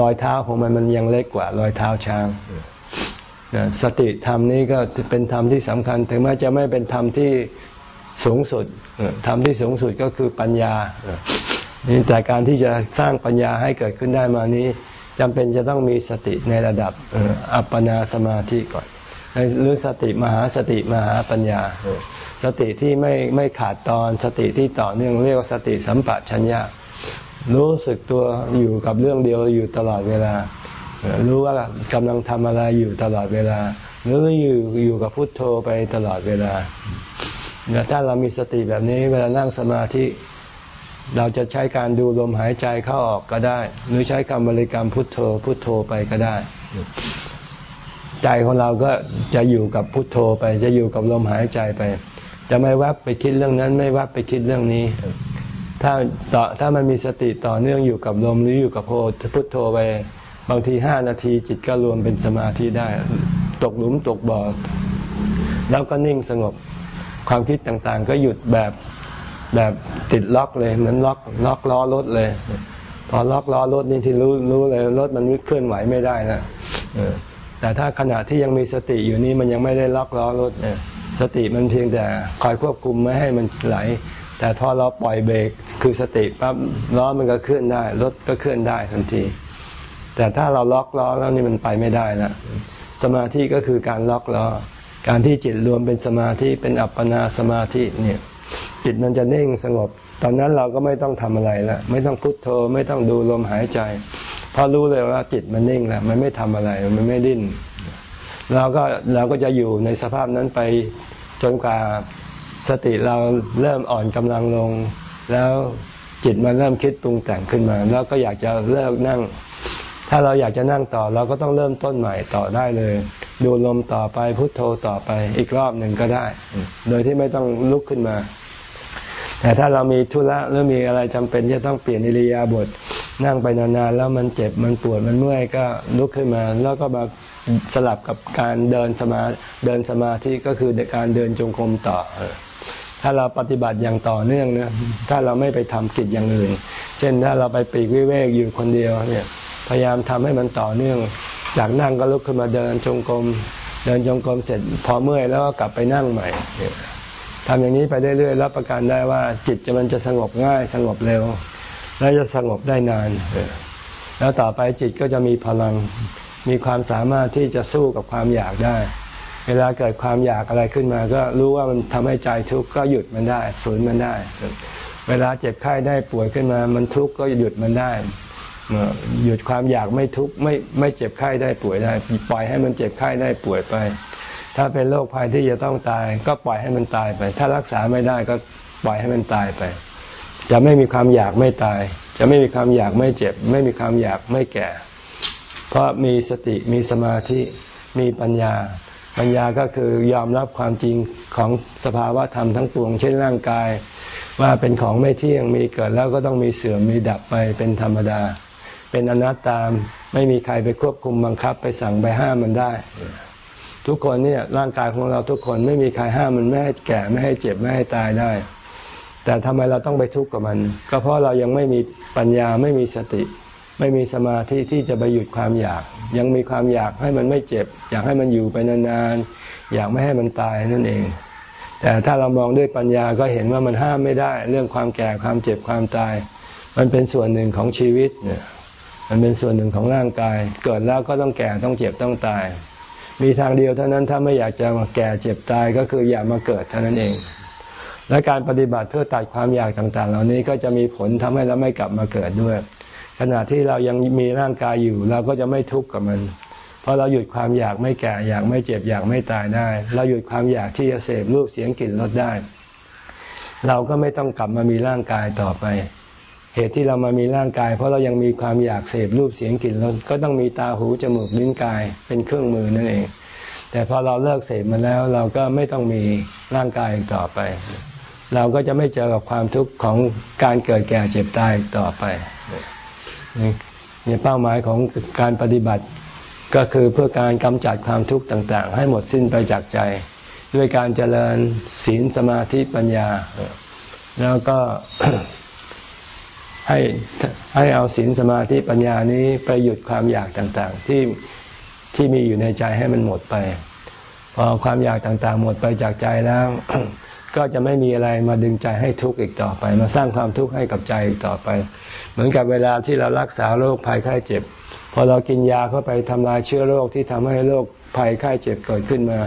รอยเท้าของมันมันยังเล็กกว่ารอยเท้าช้าง สติธรรมนี้ก็เป็นธรรมที่สำคัญ ถึงแม้จะไม่เป็นธรรมที่สูงสุดธรรมที่สูงสุดก็คือปัญญานี่แต่การที่จะสร้างปัญญาให้เกิดขึ้นได้มานี้จำเป็นจะต้องมีสติในระดับอัปปนาสมาธิก่อนหรือสติมหาสติมหาปัญญา สติที่ไม่ไม่ขาดตอนสติที่ต่อเนื่องเรียกว่าสติสัมปชัญญะรู้สึกตัวอยู่กับเรื่องเดียวอยู่ตลอดเวลา รู้ว่ากำลังทำอะไรอยู่ตลอดเวลา หรืออยู่อยู่กับพุทโธไปตลอดเวลาถ้าเรามีสติแบบนี้เวลานั่งสมาธิ เราจะใช้การดูลมหายใจเข้าออกก็ได้ หรือใช้คำบริกรรมพุทโธ พุทโธไปก็ได้ ใจของเราก็จะอยู่กับพุทโธไป จะอยู่กับลมหายใจไป จะไม่วับไปคิดเรื่องนั้น ไม่วับไปคิดเรื่องนี้ ถ้าต่อถ้ามันมีสติต่อเนื่องอยู่กับลมหรืออยู่กับโพพุทโธไป บางทีห้านาทีจิตก็รวมเป็นสมาธิได้ ตกหลุมตกบ่อแล้วก็นิ่งสงบความคิดต่างๆ ก็หยุดแบบแบบติดล็อกเลยเหมือนล็อกล็อกล้อรถเลย พอล็อกล้อรถนี่ที่รู้รู้เลยรถมันเคลื่อนไหวไม่ได้นะแต่ถ้าขณะที่ยังมีสติอยู่นี่มันยังไม่ได้ล็อกล้อรถเนี่ยสติมันเพียงแต่คอยควบคุมไม่ให้มันไหล แต่พอเราปล่อยเบรกคือสติปั๊บล้อมันก็เคลื่อนได้รถก็เคลื่อนได้ทันที แต่ถ้าเราล็อกล้อแล้วนี่มันไปไม่ได้ละสมาธิก็คือการล็อกล้อการที่จิตรวมเป็นสมาธิเป็นอัปปนาสมาธิเนี่ยจิตมันจะนิ่งสงบ ตอนนั้นเราก็ไม่ต้องทำอะไรล้วไม่ต้องพุโทโธไม่ต้องดูลมหายใจพอรู้เลยว่าจิตมันนิ่งแล้วมันไม่ทำอะไรมันไม่ดิ้นเราก็เราก็จะอยู่ในสภาพนั้นไปจนกว่าสติเราเริ่มอ่อนกำลังลง แล้วจิตมันเริ่มคิดปรุงแต่งขึ้นมา แล้วก็อยากจะเลิกนั่ง ถ้าเราอยากจะนั่งต่อเราก็ต้องเริ่มต้นใหม่ต่อได้เลย ดูลมต่อไปพุโทโธต่อไปอีกรอบหนึ่งก็ได้ โดยที่ไม่ต้องลุกขึ้นมา แต่ถ้าเรามีธุระหรือมีอะไรจำเป็นจะต้องเปลี่ยนอิริยาบถนั่งไปนานๆแล้วมันเจ็บมันปวดมันเมื่อยก็ลุกขึ้นมา แล้วก็มาสลับกับการเดินสมาเดินสมาธิก็คือการเดินจงกรมต่อถ้าเราปฏิบัติอย่างต่อเนื่องนี่ยถ้าเราไม่ไปทำกิจอย่างอื่น เช่นถ้าเราไปปีกวิเวกอยู่คนเดียวเนี่ย พยายามทำให้มันต่อเนื่อง จากนั่งก็ลุกขึ้นมาเดินจงกรมเดินจงกรมเสร็จพอเมื่อยแล้วก็กลับไปนั่งใหม่ทำอย่างนี้ไปเรื่อยๆรับประกันได้ว่า จิตจะมันจะสงบง่าย สงบเร็ว และจะสงบได้นานแล้วต่อไปจิตก็จะมีพลังมีความสามารถที่จะสู้กับความอยากได้ เวลาเกิดความอยากอะไรขึ้นมา ก็รู้ว่ามันทำให้ใจทุกข์ก็หยุดมันได้ฝืนมันได้ เวลาเจ็บไข้ได้ป่วยขึ้นมา มันทุกข์ก็หยุดมันได้ หยุดความอยากไม่ทุกข์ไม่ไม่เจ็บไข้ได้ป่วยได้ ปล่อยให้มันเจ็บไข้ได้ป่วยไป ถ้าเป็นโรคภัยที่จะต้องตาย ก็ปล่อยให้มันตายไป ถ้ารักษาไม่ได้ก็ปล่อยให้มันตายไป จะไม่มีความอยากไม่ตาย จะไม่มีความอยากไม่เจ็บ ไม่มีความอยากไม่แก่ เพราะมีสติมีสมาธิมีปัญญา ปัญญาก็คือยอมรับความจริงของสภาวะธรรมทั้งปวง เช่นร่างกาย ว่าเป็นของไม่เที่ยงมีเกิดแล้วก็ต้องมีเสื่อมมีดับไปเป็นธรรมดา เป็นอนัตตาไม่มีใครไปควบคุมบังคับ ไปสั่งไปห้ามมันได้ ทุกคนเนี่ยร่างกายของเราทุกคนไม่มีใครห้ามมันไม่ให้แก่ไม่ให้เจ็บไม่ให้ตายได้ แต่ทำไมเราต้องไปทุกข์กับมัน ก็เพราะเรายังไม่มีปัญญาไม่มีสติ ไม่มีสมาธิที่จะไปหยุดความอยาก ยังมีความอยากให้มันไม่เจ็บ อยากให้มันอยู่ไปนานๆอยากไม่ให้มันตายนั่นเองแต่ถ้าเรามองด้วยปัญญาก็เห็นว่ามันห้ามไม่ได้ เรื่องความแก่ความเจ็บความตาย มันเป็นส่วนหนึ่งของชีวิตเนี่ย มันเป็นส่วนหนึ่งของร่างกาย เกิดแล้วก็ต้องแก่ต้องเจ็บต้องตาย มีทางเดียวเท่านั้นถ้าไม่อยากจะมาแก่เจ็บตายก็คืออย่ามาเกิดเท่านั้นเอง และการปฏิบัติเพื่อตัดความอยากต่าง ๆ เหล่านี้ก็จะมีผลทำให้เราไม่กลับมาเกิดด้วย ขณะที่เรายังมีร่างกายอยู่เราก็จะไม่ทุกข์กับมันเพราะเราหยุดความอยากไม่แก่อยากไม่เจ็บอยากไม่ตายได้ เราหยุดความอยากที่จะเสพรูปเสียงกลิ่นรสได้ เราก็ไม่ต้องกลับมามีร่างกายต่อไป เหตุที่เรามามีร่างกาย เพราะเรายังมีความอยากเสพรูปเสียงกลิ่นรสก็ต้องมีตาหูจมูกลิ้นกายเป็นเครื่องมือนั่นเอง แต่พอเราเลิกเสพมาแล้วเราก็ไม่ต้องมีร่างกายต่อไป เราก็จะไม่เจอกับความทุกข์ของการเกิดแก่เจ็บตายต่อไปนี่เป้าหมายของการปฏิบัติก็คือเพื่อการกำจัดความทุกข์ต่าง ๆ ให้หมดสิ้นไปจากใจ ด้วยการเจริญศีลสมาธิปัญญา แล้วก็ ให้ให้เอาศีลสมาธิปัญญานี้ไปหยุดความอยากต่างๆ ที่ที่มีอยู่ในใจให้มันหมดไป พอความอยากต่างๆ หมดไปจากใจแล้ว ก็จะไม่มีอะไรมาดึงใจให้ทุกข์อีกต่อไป มาสร้างความทุกข์ให้กับใจอีกต่อไป เหมือนกับเวลาที่เรารักษาโรคภัยไข้เจ็บ พอเรากินยาเข้าไปทำลายเชื้อโรคที่ทำให้โรคภัยไข้เจ็บเกิดขึ้นมา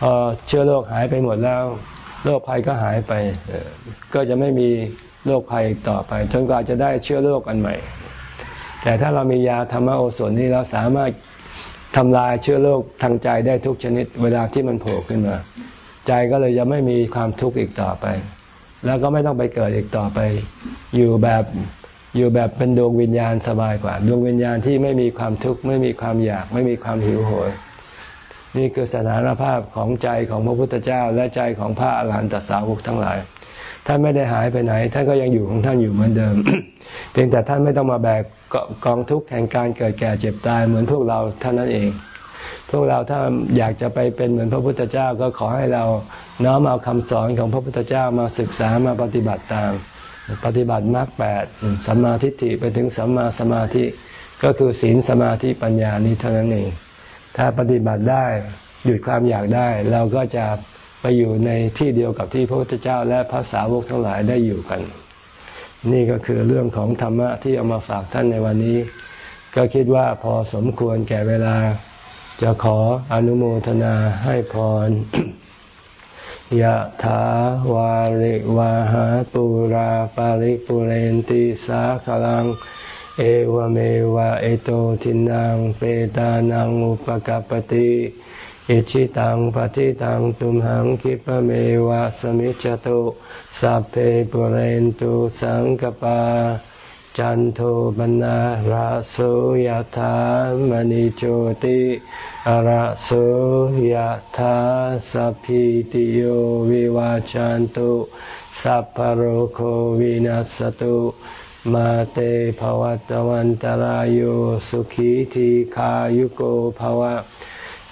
พอเชื้อโรคหายไปหมดแล้วโรคภัยก็หายไป ก็จะไม่มี โรคภัยต่อไป จนกว่าจะได้เชื้อโรคอันใหม่ แต่ถ้าเรามียาธรรมโอสถนี้เราสามารถทำลายเชื้อโรคทางใจได้ทุกชนิด เวลาที่มันโผล่ขึ้นมา ใจก็เลยจะไม่มีความทุกข์อีกต่อไป แล้วก็ไม่ต้องไปเกิดอีกต่อไป อยู่แบบอยู่แบบเป็นดวงวิญญาณสบายกว่า ดวงวิญญาณที่ไม่มีความทุกข์ไม่มีความอยาก ไม่มีความหิวโหยนี่คือสถานภาพของใจของพระพุทธเจ้าและใจของพระอรหันตสาวกทั้งหลาย ท่านไม่ได้หายไปไหน ท่านก็ยังอยู่ของท่านอยู่เหมือนเดิม เพียงแต่ท่านไม่ต้องมาแบกกองทุกข์แห่งการเกิดแก่เจ็บตายเหมือนพวกเราท่านนั้นเอง พวกเราถ้าอยากจะไปเป็นเหมือนพระพุทธเจ้าก็ขอให้เราน้อมเอาคำสอนของพระพุทธเจ้ามาศึกษามาปฏิบัติตาม ปฏิบัติมรรคแปดสัมมาทิฏฐิไปถึงสัมมาสมาธิก็คือศีลสมาธิปัญญานี้เท่านั้นเอง ถ้าปฏิบัติได้หยุดความอยากได้ เราก็จะ ไปอยู่ในที่เดียวกับที่พระพุทธเจ้าและพระสาวกทั้งหลายได้อยู่กัน นี่ก็คือเรื่องของธรรมะที่เอามาฝากท่านในวันนี้ ก็คิดว่าพอสมควรแก่เวลา จะขออนุโมทนาให้พรยะถาวาริวาหาปุราปาริปุเรนติสาขลัง เอวเมวะเอโตทินังเปตานังอุปกปติ อิชิตังปฏิตังตุมหังคิปเมวะสมิจจตุสัพเพปุเรนตุสังกปา จันโทปนะราโสยธามณิโชติราโสยธาสัพพิติโยวิวาจันตุสัพพโรโควินัสตุมาเตภวัตวันตารโยสุขีทีขายุโกภวะ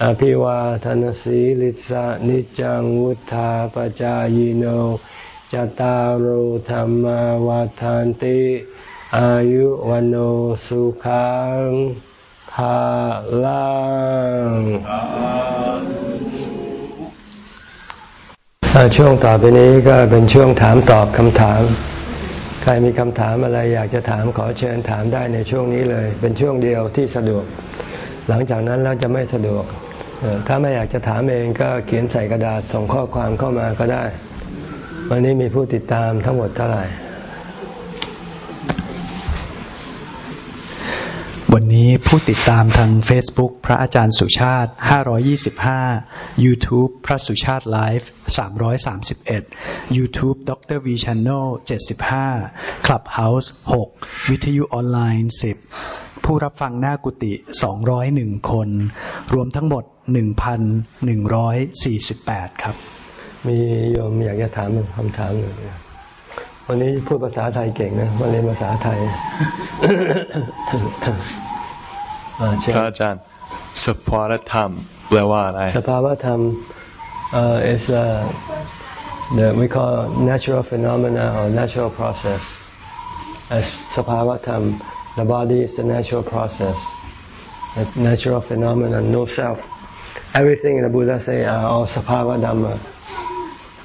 อภิวาทนสีลิสะนิจังวุธาปจายโนจตารโธรรมวาทานติ อายุวันโอสุขังภาลังช่วงต่อไปนี้ก็เป็นช่วงถามตอบคำถาม ใครมีคำถามอะไรอยากจะถามขอเชิญถามได้ในช่วงนี้เลย เป็นช่วงเดียวที่สะดวก หลังจากนั้นเราจะไม่สะดวก ถ้าไม่อยากจะถามเองก็เขียนใส่กระดาษส่งข้อความเข้ามาก็ได้ วันนี้มีผู้ติดตามทั้งหมดเท่าไหร่ วันนี้ผู้ติดตามทาง Facebook พระอาจารย์สุชาติ 525 YouTube พระสุชาติไลฟ์331 YouTube ดร V Channel 75 Clubhouse 6 วิทยุออนไลน์ 10 ผู้รับฟังหน้ากุฏิ201 คน รวมทั้งหมด 1,148 ครับ มีโยมอยากจะถามคำถามหนึ่งวันนี้พูดภาษาไทยเก่งนะมาเรียนภาษาไทยพระอาจารย์สภาวธรรมแปลว่าอะไรสภาวธรรม uh, is uh, the we call natural phenomena or natural process as สภาวธรรม The body is a natural process, a natural phenomenon, no self. Everything the Buddha say are all sabhava dhamma.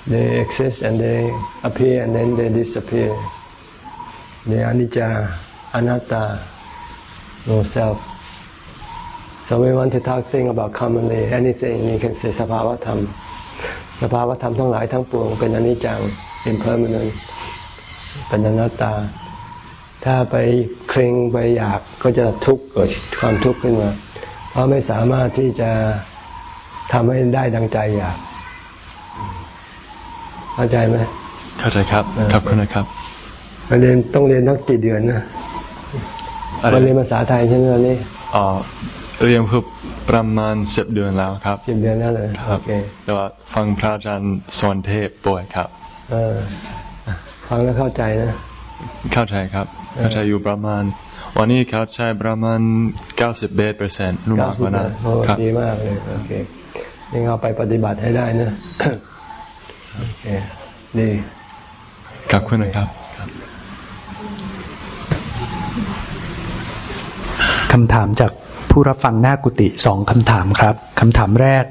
They exist and they appear and then they disappear. They are anicca, anatta, no self. So we want to talk thing about commonly anything you can say สภาวธรรมสภาวธรรมทั้งหลายทั้งปวงเป็นอนิจจัง impermanent เป็นอนัตตา ถ้าไปเคร่งไปอยากก็จะทุกข์เกิดความทุกข์ขึ้นมา เพราะไม่สามารถที่จะทำให้ได้ดังใจอยากเข้าใจไหมเข้าใจครับ ครับคุณนะครับเรียนต้องเรียนทั้งกี่เดือนนะมาเรียนภาษาไทยใช่ไหมวันนี้อ๋อเรียนเพิ่มประมาณสิบเดือนแล้วครับสิบเดือนแล้วเลยครับโอเคแต่ว่าฟังพระอาจารย์สอนเทพป่วยครับ เออ ฟังแล้วเข้าใจนะ เข้าใจครับ เข้าใจอยู่ประมาณ วันนี้เข้าใจประมาณเก้าสิบเปอร์เซ็นต์รู้มากกว่านั้นดีมากเลยโอเคนี่เอาไปปฏิบัติให้ได้นะโอเคดีขอบคุณนะครับคำถามจากผู้รับฟังหน้ากุฏิสองคำถามครับคำถามแรก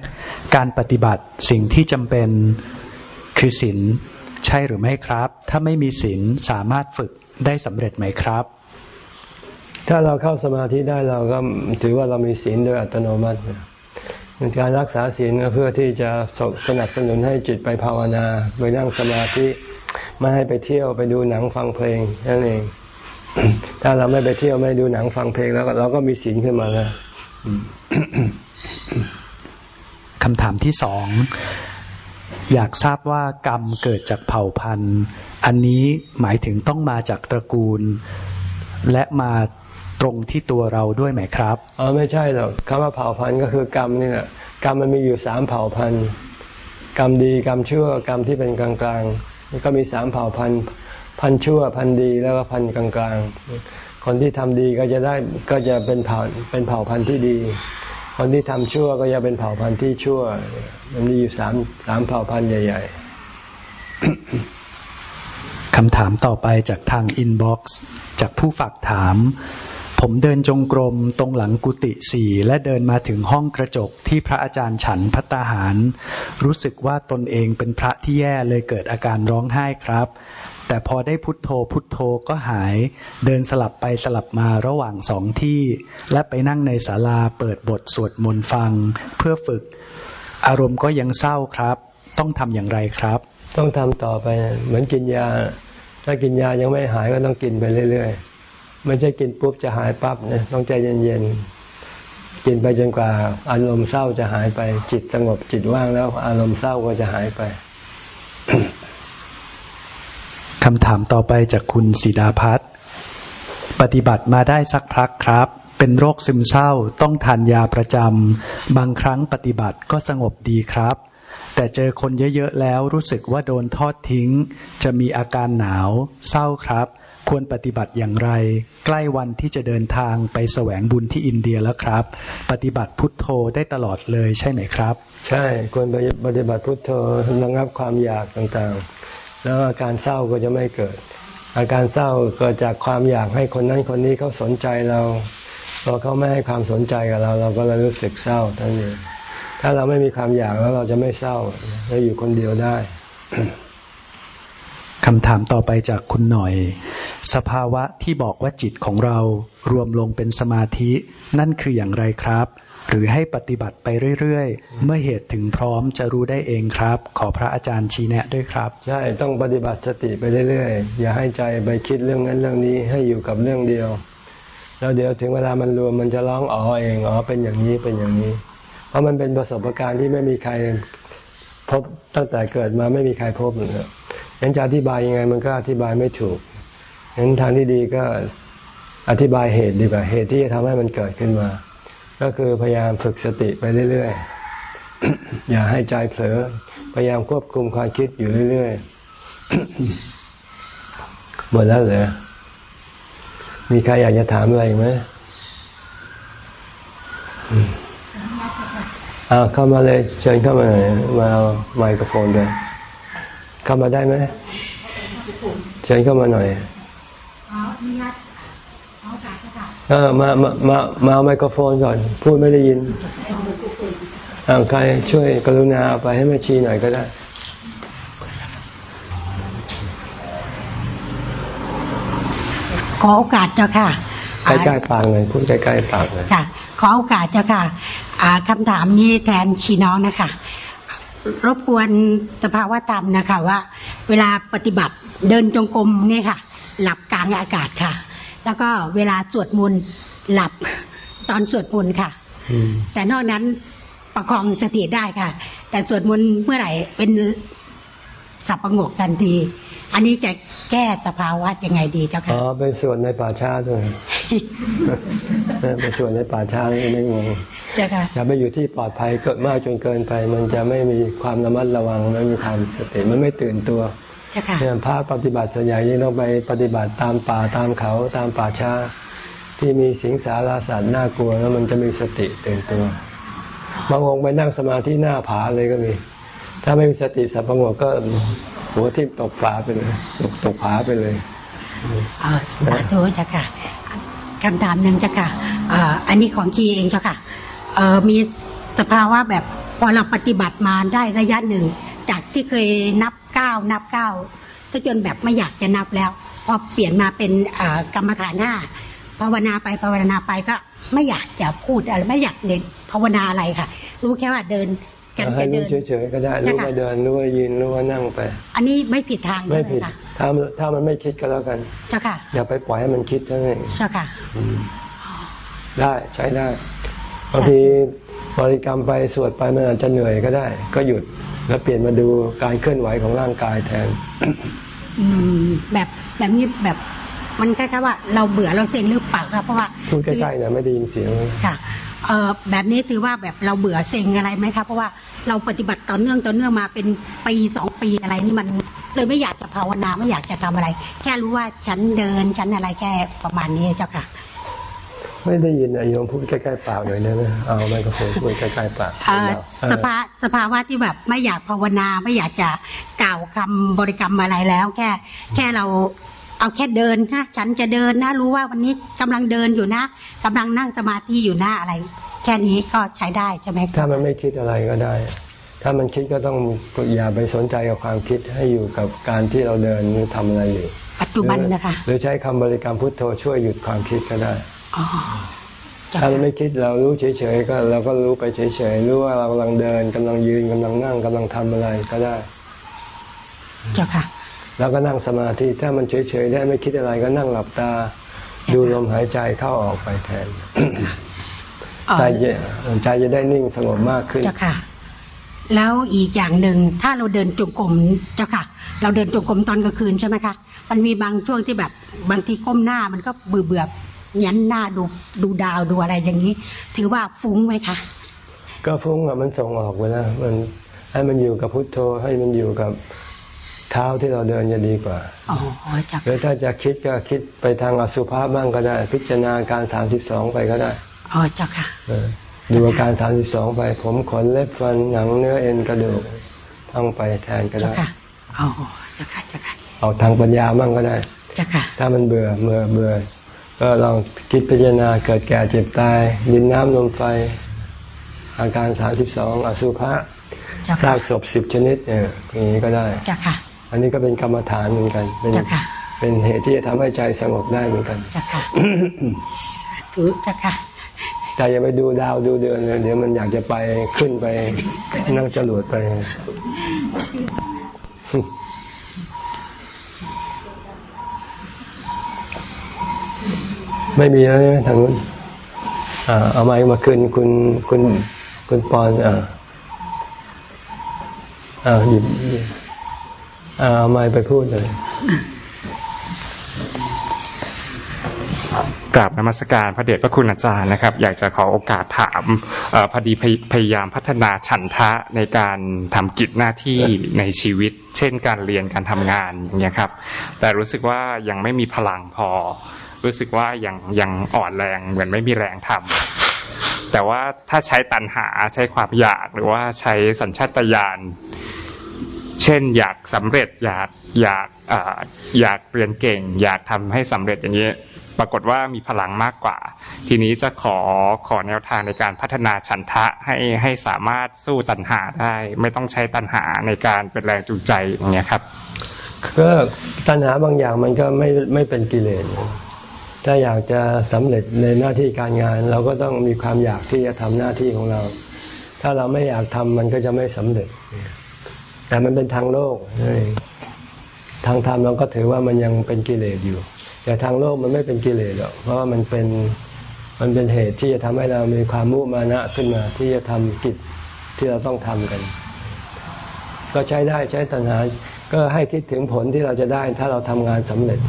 การปฏิบัติสิ่งที่จำเป็นคือศีล ใช่หรือไม่ครับ ถ้าไม่มีศีลสามารถฝึกได้สำเร็จไหมครับ ถ้าเราเข้าสมาธิได้เราก็ถือว่าเรามีศีลโดยอัตโนมัติการรักษาศีลเพื่อที่จะสนับสนุนให้จิตไปภาวนาไปนั่งสมาธิไม่ให้ไปเที่ยวไปดูหนังฟังเพลงนั่นเอง ถ้าเราไม่ไปเที่ยวไม่ดูหนังฟังเพลงแล้วเราก็มีศีลขึ้นมาแล้วคำถามที่สอง อยากทราบว่ากรรมเกิดจากเผ่าพันธุ์ อันนี้หมายถึงต้องมาจากตระกูล และมาตรงที่ตัวเราด้วยไหมครับอ๋อไม่ใช่หรอกคำว่าเผ่าพันธุ์ก็คือกรรมนี่แหละกรรมมันมีอยู่สามเผ่าพันธุ์ กรรมดีกรรมชั่วกรรมที่เป็นกลางกลางก็มีสามเผ่าพันธุ์พันชั่วพันดีแล้วก็พันกลางๆคนที่ทำดีก็จะได้ก็จะเป็นเผ่าเป็นเผ่าพันธุ์ที่ดี คนที่ทำชั่วก็จะเป็นเผ่าพันธุ์ที่ชั่ว มันมีอยู่สามสามเผ่าพันธุ์ใหญ่ ๆคำถามต่อไปจากทางอินบ็อกซ์จากผู้ฝากถาม ผมเดินจงกรมตรงหลังกุฏิสี่และเดินมาถึงห้องกระจกที่พระอาจารย์ฉันพัตาหาร รู้สึกว่าตนเองเป็นพระที่แย่เลยเกิดอาการร้องไห้ครับ แต่พอได้พุทโธพุทโธก็หาย เดินสลับไปสลับมาระหว่างสองที่ และไปนั่งในศาลาเปิดบทสวดมนต์ฟัง เพื่อฝึก อารมณ์ก็ยังเศร้าครับ ต้องทำอย่างไรครับ ต้องทำต่อไปเหมือนกินยา ถ้ากินยายังไม่หายก็ต้องกินไปเรื่อยๆไม่ใช่กินปุ๊บจะหายปั๊บนะต้องใจเย็นๆกินไปจนกว่าอารมณ์เศร้าจะหายไป จิตสงบจิตว่างแล้ว อารมณ์เศร้าก็จะหายไป คำถามต่อไปจากคุณสีดาพัฒปฏิบัติมาได้สักพักครับ เป็นโรคซึมเศร้าต้องทานยาประจำบางครั้งปฏิบัติก็สงบดีครับ แต่เจอคนเยอะๆแล้วรู้สึกว่าโดนทอดทิ้ง จะมีอาการหนาวเศร้าครับ ควรปฏิบัติอย่างไร ใกล้วันที่จะเดินทางไปแสวงบุญที่อินเดียแล้วครับ ปฏิบัติพุทโธได้ตลอดเลยใช่ไหมครับ ใช่ควรปฏิบัติพุทโธระงับความอยากต่างๆ แล้วอาการเศร้าก็จะไม่เกิด อาการเศร้าเกิดจากความอยากให้คนนั้นคนนี้เขาสนใจเราพอเขาไม่ให้ความสนใจกับเรา เราก็เลยรู้สึกเศร้าทั้งนี้ถ้าเราไม่มีความอยากแล้วเราจะไม่เศร้าเราอยู่คนเดียวได้คำถามต่อไปจากคุณหน่อย สภาวะที่บอกว่าจิตของเรารวมลงเป็นสมาธิ นั่นคืออย่างไรครับ หรือให้ปฏิบัติไปเรื่อยๆ เมื่อเหตุถึงพร้อมจะรู้ได้เองครับ ขอพระอาจารย์ชี้แนะด้วยครับ ใช่ ต้องปฏิบัติสติไปเรื่อยๆ อย่าให้ใจไปคิดเรื่องนั้นเรื่องนี้ให้อยู่กับเรื่องเดียว แล้วเดี๋ยวถึงเวลามันรวมมันจะร้องอ๋อเองอ๋อเป็นอย่างนี้เป็นอย่างนี้ เพราะมันเป็นประสบการณ์ที่ไม่มีใครพบตั้งแต่เกิดมาไม่มีใครพบเลยงั้นจะอธิบายยังไงมันก็อธิบายไม่ถูกงั้นทางที่ดีก็อธิบายเหตุดีกว่าเหตุที่จะทำให้มันเกิดขึ้นมา ก็คือพยายามฝึกสติไปเรื่อยๆ อย่าให้ใจเผลอ พยายามควบคุมความคิดอยู่เรื่อยๆ หมดแล้วเหรอ มีใครอยากจะถามอะไรไหมอ้าเข้ามาเลย เชิญเข้ามามาเอาไมโครโฟนด้วยเข้ามาได้ไหมเชิญเข้ามาหน่อยเออมา มามามาเอาไมโครโฟนก่อน พูดไม่ได้ยินอาใครช่วยกรุณาไปให้แม่ชีหน่อยก็ได้ขอโอกาสเจ้าค่ะใกล้ๆปากเลยพูดใกล้ๆปากเลยค่ะ ขอโอกาสเจ้าค่ะคำถามนี้แทนชีน้องนะคะรบกวนสภาวะธรรมนะคะว่า เวลาปฏิบัติเดินจงกรมเนี่ยค่ะ หลับกลางอากาศค่ะ แล้วก็เวลาสวดมนต์หลับตอนสวดมนต์ค่ะแต่นอกนั้นประคองสติได้ค่ะ แต่สวดมนต์เมื่อไหร่เป็นสับประงกทันที อันนี้จะแก้สภาวะยังไงดีเจ้าค่ะ อ๋อเป็นส่วนในป่าช้าด้วยเป็นส่วนในป่าช้าไม่งงจ้าค่ะอย่าไปอยู่ที่ปลอดภัยเกิดมากจนเกินไป มันจะไม่มีความระมัดระวังไม่มีความสติมันไม่ตื่นตัว เนี่ยพระปฏิบัติส่วนใหญ่ยิ่งต้องไปปฏิบัติตามป่าตามเขาตามป่าช้า ที่มีสิงสาราสัตว์น่ากลัวแล้วมันจะมีสติตื่นตัวบางองค์ไปนั่งสมาธิหน้าผาเลยก็มี ถ้าไม่มีสติสัพพงกก็หัวทิ่มตกฝาไปเลย ตกตกผาไปเลยอ่าสาธุจ้ะค่ะคำถามหนึ่งจ้ะค่ะอันนี้ของชีเองจ้ะค่ะมีสภาวะแบบพอเราปฏิบัติมาได้ระยะหนึ่ง จากที่เคยนับเก้านับเก้าจนแบบไม่อยากจะนับแล้ว พอเปลี่ยนมาเป็นกรรมฐานหน้าภาวนาไปภาวนาไปก็ไม่อยากจะพูดอะไรไม่อยากเดินภาวนาอะไรค่ะ รู้แค่ว่าเดินกันให้รู้เฉยๆก็ได้รู้ว่าเดินรู้ว่ายืนรู้ว่านั่งไป อันนี้ไม่ผิดทางไม่ผิดถ้าถ้ามันไม่คิดก็แล้วกันเจ้าค่ะอย่าไปปล่อยให้มันคิดเท่านั้นเจ้าค่ะได้ใช้ได้บางที บริกรรมไปสวดไปมันอาจจะเหนื่อยก็ได้ ก็หยุดแล้วเปลี่ยนมาดูการเคลื่อนไหวของร่างกายแทนอืมแบบแบบนี้แบบมันคล้ายๆว่าเราเบื่อเราเซ็งหรือเปล่าครับเพราะว่าพูดใกล้ๆเนี่ยไม่ได้ยินเสียงค่ะเออแบบนี้ถือว่าแบบเราเบื่อเซ็งอะไรไหมคะเพราะว่าเราปฏิบัติต่อเนื่องต่อเนื่องมาเป็นปีสองปีอะไรนี่มันเลยไม่อยากจะภาวนาไม่อยากจะทำอะไร แค่รู้ว่าฉันเดินฉันอะไรแค่ประมาณนี้เจ้าค่ะ ไม่ได้ยินอายมพูดใกล้ๆปากหน่อยได้ไหมเอาไมโครโฟนพูดใกล้ๆปากเอ่อเออสภาสภาวะที่แบบไม่อยากภาวนาไม่อยากจะกล่าวคำบริกรรมอะไรแล้ว แค่ แค่เราเอาแค่เดินนะฉันจะเดินนะรู้ว่าวันนี้กำลังเดินอยู่นะกำลังนั่งสมาธิอยู่นะอะไร แค่นี้ก็ใช้ได้ใช่ไหมถ้ามันไม่คิดอะไรก็ได้ ถ้ามันคิดก็ต้องอย่าไปสนใจกับความคิดให้อยู่กับการที่เราเดินหรือทำอะไรอยู่ ปัจจุบันนะคะ หรือใช้คำบริกรรมพุทโธช่วยหยุดความคิดก็ได้อ๋อเจ้า ถ้าเราค่ะไม่คิดเรารู้เฉยๆก็เราก็รู้ไปเฉยๆรู้ว่าเรากำลังเดินกำลังยืนกำลังนั่งกำลังทำอะไรก็ได้ เจ้าค่ะ แล้วก็นั่งสมาธิถ้ามันเฉยๆได้ไม่คิดอะไรก็นั่งหลับตา ดูลมหายใจเข้าออกไปแทนอ๋อใจจะใจจะได้นิ่งสงบมากขึ้น เจ้าค่ะ แล้วอีกอย่างหนึ่งถ้าเราเดินจงกรมเจ้าค่ะ เราเดินจงกรมตอนกลางคืนใช่ไหมคะ มันมีบางช่วงที่แบบบางทีก้มหน้ามันก็เบื่อเบื่อ ๆยันหน้าดูดูดาวดูอะไรอย่างนี้ ถือว่าฟุ้งไหมคะ ก็ฟุ้งอะมันส่งออกไปแล้วมันให้มันอยู่กับพุทโธให้มันอยู่กับเท้าที่เราเดินจะดีกว่าอ๋อเจ้าหรือค่ะถ้าจะคิดก็คิดไปทางอสุภะบ้างก็ได้ พิจารณาการสามสิบสองไปก็ได้อ๋อเจ้าค่ะเออดูอาการสามสิบสองไป ผมขนเล็บฟันหนังเนื้อเอ็นกระดูกท่องไปแทนก็เจ้าได้ค่ะอ๋อเจ้าค่ะเจ้าค่ะเอาทางปัญญาบ้างก็ได้เจ้าค่ะถ้ามันเบื่อเบื่อเบื่อ ก็ลองคิดพิจารณาเกิดแก่เจ็บตายดินน้ำลมไฟ อาการสามสิบสองอสุภะเจ้าซาค่ะกศพสิบชนิดเอออย่างนี้ก็ได้เจ้าค่ะ อันนี้ก็เป็นกรรมฐานเหมือนกันเป็นเจ้าค่ะเป็นเหตุที่จะทำให้ใจสงบได้เหมือนกันเจ้าค่ะถือเจ้าค่ะแต่อย่าไปดูดาวดูเดือนเลยเดี๋ยวมันอยากจะไปขึ้นไปนั่งจรวดไป ไม่มีแล้วใช่ไหมทางนู้นเอาไม้มาคืนคุณคุณคุณปอนอ่าอ่าหยิบหยิบอ่าเอาไม้ไปพูดเลยกราบนมัสการพระเดชพระคุณอาจารย์นะครับ อยากจะขอโอกาสถามอพอดีพยพยายามพัฒนาฉันทะในการทำกิจหน้าที่ในชีวิต เช่นการเรียนการทำงานอย่างเงี้ยครับ แต่รู้สึกว่ายังไม่มีพลังพอ รู้สึกว่ายังยังอ่อนแรงเหมือนไม่มีแรงทำแต่ว่าถ้าใช้ตัณหาใช้ความอยากหรือว่าใช้สัญชาตญาณเช่น อยากสำเร็จอยากอยากเอ่ออยากเรียนเก่ง อยากทำให้สำเร็จอย่างนี้ปรากฏว่ามีพลังมากกว่า ทีนี้จะขอขอแนวทางในการพัฒนาฉันทะให้ให้สามารถสู้ตัณหาได้ ไม่ต้องใช้ตัณหาในการเป็นแรงจูงใจอย่างเงี้ยครับก็ตัณหาบางอย่างมันก็ไม่ไม่เป็นกิเลส ถ้าอยากจะสำเร็จในหน้าที่การงาน เราก็ต้องมีความอยากที่จะทำหน้าที่ของเรา ถ้าเราไม่อยากทำมันก็จะไม่สำเร็จ แต่มันเป็นทางโลกทางธรรมเราก็ถือว่ามันยังเป็นกิเลสอยู่ แต่ทางโลกมันไม่เป็นกิเลสหรอกเพราะว่ามันเป็นมันเป็นเหตุที่จะทำให้เรามีความมุมานะขึ้นมา ที่จะทำกิจที่เราต้องทำกัน ก็ใช้ได้ใช้ตัณหา ก็ให้คิดถึงผลที่เราจะได้ ถ้าเราทำงานสำเร็จ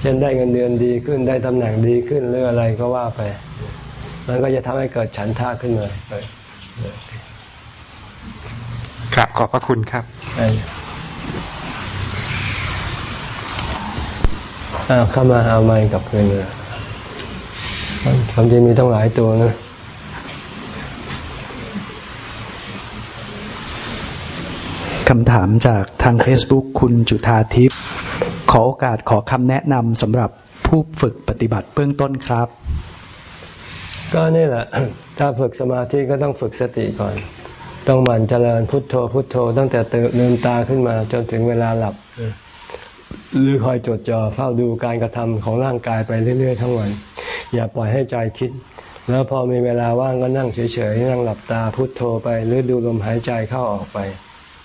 เช่นได้เงินเดือนดีขึ้นได้ตำแหน่งดีขึ้นหรืออะไรก็ว่าไป มันก็จะทำให้เกิดฉันท่าขึ้นมาครับขอบพระคุณครับอ้าวเข้ามาเอาไม้กลับคืนเลยความจริงมีต้องหลายตัวนะคำถามจากทาง Facebook คุณจุธาทิพย์ ขอโอกาสขอคำแนะนำสำหรับผู้ฝึกปฏิบัติเบื้องต้นครับ ก็นี่แหละ ถ้าฝึกสมาธิก็ต้องฝึกสติก่อน ต้องหมั่นเจริญพุทโธพุทโธ ตั้งแต่ตื่นลืมตาขึ้นมาจนถึงเวลาหลับ หรือคอยจดจ่อเฝ้าดูการกระทำของร่างกายไปเรื่อย ๆ ทั้งวัน อย่าปล่อยให้ใจคิด แล้วพอมีเวลาว่างก็นั่งเฉยๆนั่งหลับตาพุทโธไป หรือดูลมหายใจเข้าออกไป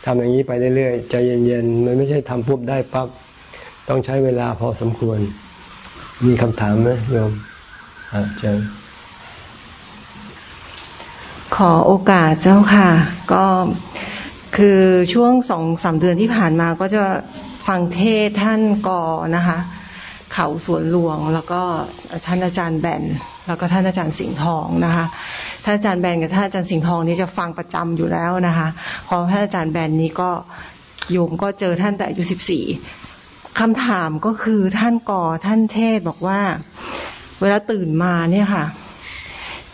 ทำอย่างนี้ไปเรื่อยๆใจเย็นๆมันไม่ใช่ทำปุ๊บได้ปั๊บ ต้องใช้เวลาพอสมควร มีคำถามไหมโยมอ่าเชิญขอโอกาสเจ้าค่ะ ก็คือช่วงสองสามเดือนที่ผ่านมาก็จะฟังเทศท่านกอนะคะ เขาสวนหลวงแล้วก็ท่านอาจารย์แบนแล้วก็ท่านอาจารย์สิงห์ทองนะคะท่านอาจารย์แบนกับท่านอาจารย์สิงห์ทองนี่จะฟังประจำอยู่แล้วนะคะพอท่านอาจารย์แบนนี้ก็โยมก็เจอท่านแต่อายุสิบสี่ คำถามก็คือท่านก่อท่านเทศบอกว่า เวลาตื่นมาเนี่ยค่ะ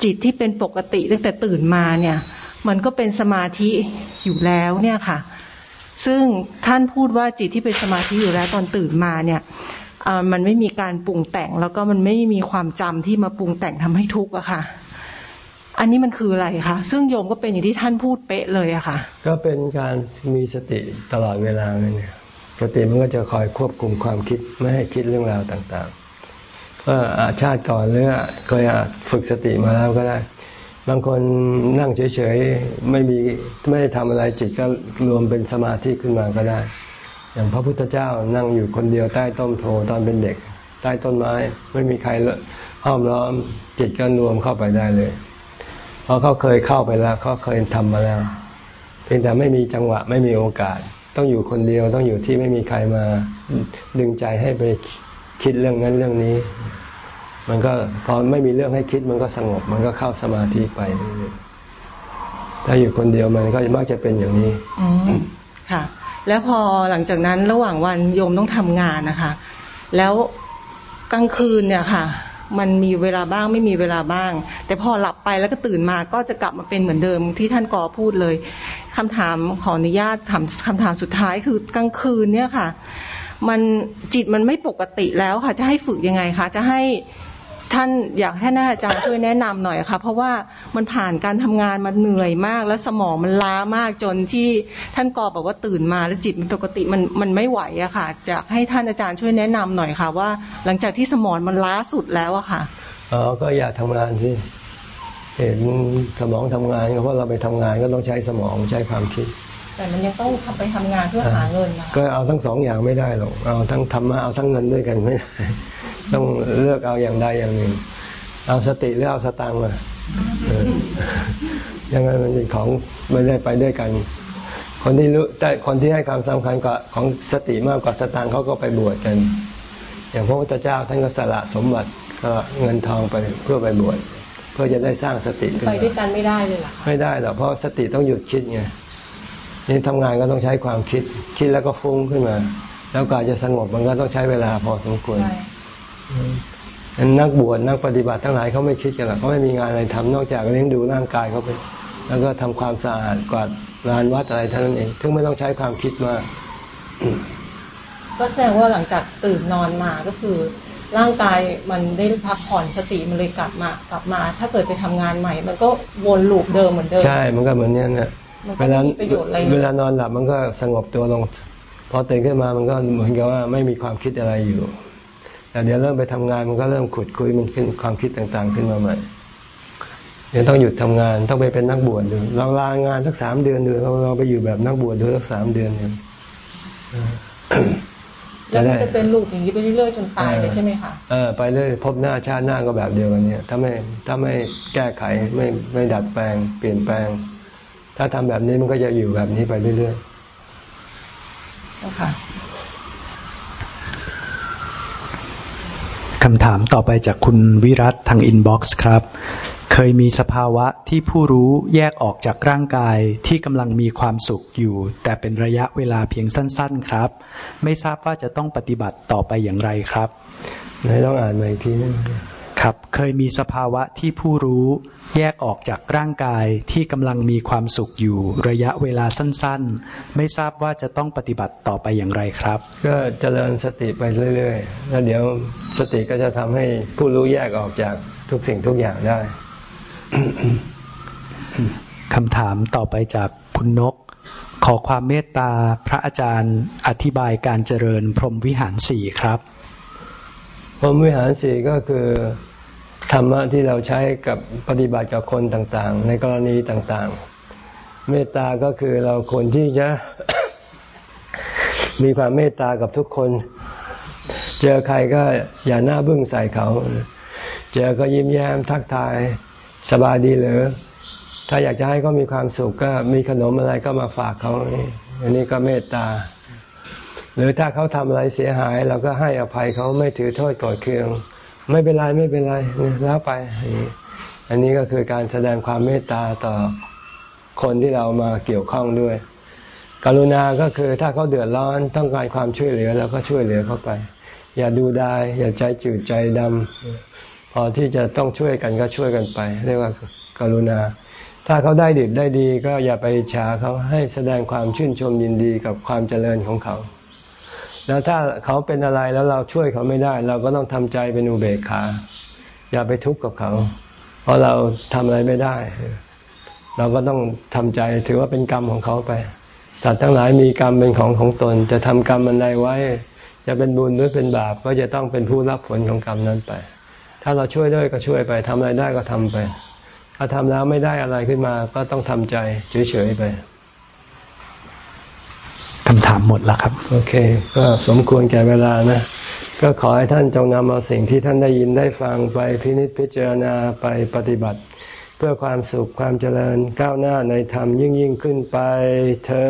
จิตที่เป็นปกติตั้งแต่ตื่นมาเนี่ย มันก็เป็นสมาธิอยู่แล้วเนี่ยค่ะ ซึ่งท่านพูดว่าจิตที่เป็นสมาธิอยู่แล้วตอนตื่นมาเนี่ยมันไม่มีการปรุงแต่งแล้วก็มันไม่มีความจำที่มาปรุงแต่งทำให้ทุกข์อะค่ะ อันนี้มันคืออะไรคะซึ่งโยมก็เป็นอย่างที่ท่านพูดเป๊ะเลยอะค่ะ ก็เป็นการมีสติตลอดเวลาเนี่ย สติมันก็จะคอยควบคุมความคิดไม่ให้คิดเรื่องราวต่างๆว่าอาชาติก่อนหรือเคยฝึกสติมาแล้วก็ได้ บางคนนั่งเฉยๆไม่มีไม่ได้ทำอะไรจิตก็รวมเป็นสมาธิขึ้นมาก็ได้ อย่างพระพุทธเจ้านั่งอยู่คนเดียวใต้ต้นโพตอนเป็นเด็ก ใต้ต้นไม้ ไม่มีใครห้อมล้อมจิตก็รวมเข้าไปได้เลย เพราะเขาเคยเข้าไปแล้วเขาเคยทำมาแล้วเพียงแต่ไม่มีจังหวะไม่มีโอกาส ต้องอยู่คนเดียวต้องอยู่ที่ไม่มีใครมาดึงใจให้ไปคิดเรื่องนั้นเรื่องนี้ มันก็พอไม่มีเรื่องให้คิดมันก็สงบ มันก็เข้าสมาธิไป ถ้าอยู่คนเดียวมันก็มักจะเป็นอย่างนี้อค่ะ แล้วพอหลังจากนั้นระหว่างวันโยมต้องทำงานนะคะ แล้วกลางคืนเนี่ยค่ะ มันมีเวลาบ้างไม่มีเวลาบ้าง แต่พอหลับไปแล้วก็ตื่นมาก็จะกลับมาเป็นเหมือนเดิมที่ท่านกอพูดเลยคำถามขออนุญาตถามคำถามสุดท้ายคือกลางคืนเนี่ยค่ะ มันจิตมันไม่ปกติแล้วค่ะ จะให้ฝึกยังไงคะจะให้ ท่านอยากให้น่าอาจารย์ช่วยแนะนำหน่อยค่ะ เพราะว่ามันผ่านการทำงานมันเหนื่อยมาก แล้วสมองมันล้ามากจนที่ท่านกอบอกว่าตื่นมาแล้วจิตมันปกติมันมันไม่ไหวอะค่ะจะให้ท่านอาจารย์ช่วยแนะนำหน่อยค่ะ ว่าหลังจากที่สมองมันล้าสุดแล้วอะค่ะอ๋อก็อยากทำงานที่เห็นสมองทำงานเพราะเราไปทำงานก็ต้องใช้สมองใช้ความคิด แต่มันยังต้องทำไปทำงานเพื่อหาเงินนะก็เอาทั้งสองอย่างไม่ได้หรอกเอาทั้งทำมาเอาทั้งเงินด้วยกันไม่ต้องเลือกเอาอย่างใดอย่างหนึ่ง เอาสติหรือเอาสตังค์มายังไงมันเป็นของไม่ได้ไปด้วยกัน คนที่รู้แต่คนที่ให้ความสำคัญกับของสติมากกว่าสตังค์เขาก็ไปบวชกัน อย่างพระพุทธเจ้าท่านก็สละสมบัติก็เงินทองไปเพื่อไปบวชเพื่อจะได้สร้างสติไปด้วยกันไม่ได้เลยหรอไม่ได้หรอกเพราะสติต้องหยุดคิดไง นี่ทำงานก็ต้องใช้ความคิด คิดแล้วก็ฟุ้งขึ้นมา แล้วการจะสงบมันก็ต้องใช้เวลาพอสมควรนักบวชนักปฏิบัติทั้งหลายเขาไม่คิดกันหรอกเขาไม่มีงานอะไรทำนอกจากเลี้ยงดูร่างกายเขาไป แล้วก็ทำความสะอาดกวาดลานวัดอะไรเท่านั้นเองถึงไม่ต้องใช้ความคิดมากก็แสดงว่าหลังจากตื่นนอนมาก็คือ ร่างกายมันได้พักผ่อนสติมันเลยกลับมากลับมา ถ้าเกิดไปทำงานใหม่ มันก็วนลูปเดิมเหมือนเดิมใช่มันก็เหมือนเนี้ยนะ เวลาเวลานอนหลับมันก็สงบตัวลง พอตื่นขึ้นมามันก็เหมือนกับว่าไม่มีความคิดอะไรอยู่ แต่เดี๋ยวเริ่มไปทำงานมันก็เริ่มขุดคุยมันขึ้นความคิดต่างๆขึ้นมาใหม่เดี๋ยวต้องหยุดทำงานต้องไปเป็นนักบวชดูเราลางานสักสามเดือนดูเราเราไปอยู่แบบนักบวชดูสักสามเดือนเนี่ยแล้วมันจะเป็นลูกอย่างนี้ไปเรื่อยๆจนตายไปใช่ไหมคะเออไปเรื่อยพบหน้าชาติหน้าก็แบบเดียวกันเนี่ย ถ้าไม่ถ้าไม่แก้ไขไม่ไม่ดัดแปลง เปลี่ยนแปลง ถ้าทำแบบนี้มันก็จะอยู่แบบนี้ไปเรื่อยๆค่ะคำถามต่อไปจากคุณวิรัตทาง inbox ครับ เคยมีสภาวะที่ผู้รู้แยกออกจากร่างกายที่กำลังมีความสุขอยู่ แต่เป็นระยะเวลาเพียงสั้น ๆครับ ไม่ทราบว่าจะต้องปฏิบัติต่อไปอย่างไรครับไหนต้องอ่านใหม่ทีนึง ครับ เคยมีสภาวะที่ผู้รู้แยกออกจากร่างกายที่กำลังมีความสุขอยู่ระยะเวลาสั้นๆ ไม่ทราบว่าจะต้องปฏิบัติต่อไปอย่างไรครับ ก็เจริญสติไปเรื่อยๆ แล้วเดี๋ยวสติก็จะทำให้ผู้รู้แยกออกจากทุกสิ่งทุกอย่างได้คำถามต่อไปจากคุณนก ขอความเมตตาพระอาจารย์อธิบายการเจริญพรหมวิหารสี่ครับพรหมวิหารสี่ก็คือ ธรรมะที่เราใช้กับปฏิบัติกับคนต่างๆ ในกรณีต่างๆ เมตตาก็คือเราควรที่จะมีความเมตตากับทุกคน เจอใครก็อย่าหน้าบึ้งใส่เขา เจอก็ยิ้มแย้มทักทายสบายดีหรือถ้าอยากจะให้เขามีความสุขก็มีขนมอะไรก็มาฝากเขาอันนี้ก็เมตตา หรือถ้าเขาทำอะไรเสียหาย เราก็ให้อภัยเขาไม่ถือโทษกดเคือง ไม่เป็นไรไม่เป็นไรแล้วไป อันนี้ก็คือการแสดงความเมตตาต่อคนที่เรามาเกี่ยวข้องด้วย กรุณาก็คือถ้าเขาเดือดร้อนต้องการความช่วยเหลือเราก็ช่วยเหลือเขาไป อย่าดูได้อย่าใจจืดใจดำพอที่จะต้องช่วยกันก็ช่วยกันไป เรียกว่ากรุณา ถ้าเขาได้ดีได้ดี ก็อย่าไปฉาเขาให้แสดงความชื่นชมยินดีกับความเจริญของเขา แล้วถ้าเขาเป็นอะไรแล้วเราช่วยเขาไม่ได้ เราก็ต้องทำใจเป็นอุเบกขา อย่าไปทุกข์กับเขา เพราะเราทำอะไรไม่ได้ เราก็ต้องทำใจถือว่าเป็นกรรมของเขาไปสัตว์ทั้งหลายมีกรรมเป็นของของตน จะทำกรรมอันใดไว้ จะเป็นบุญหรือเป็นบาป ก็จะต้องเป็นผู้รับผลของกรรมนั้นไป ถ้าเราช่วยด้วยก็ช่วยไปทำอะไรได้ก็ทำไป ถ้าทำแล้วไม่ได้อะไรขึ้นมา ก็ต้องทำใจเฉยๆไป คำถามหมดแล้วครับ โอเค ก็สมควรแก่เวลานะ ก็ขอให้ท่านจงนำเอาสิ่งที่ท่านได้ยินได้ฟังไปพินิจพิจารณาไปปฏิบัติ เพื่อความสุขความเจริญก้าวหน้าในธรรมยิ่งยิ่งขึ้นไปเทอ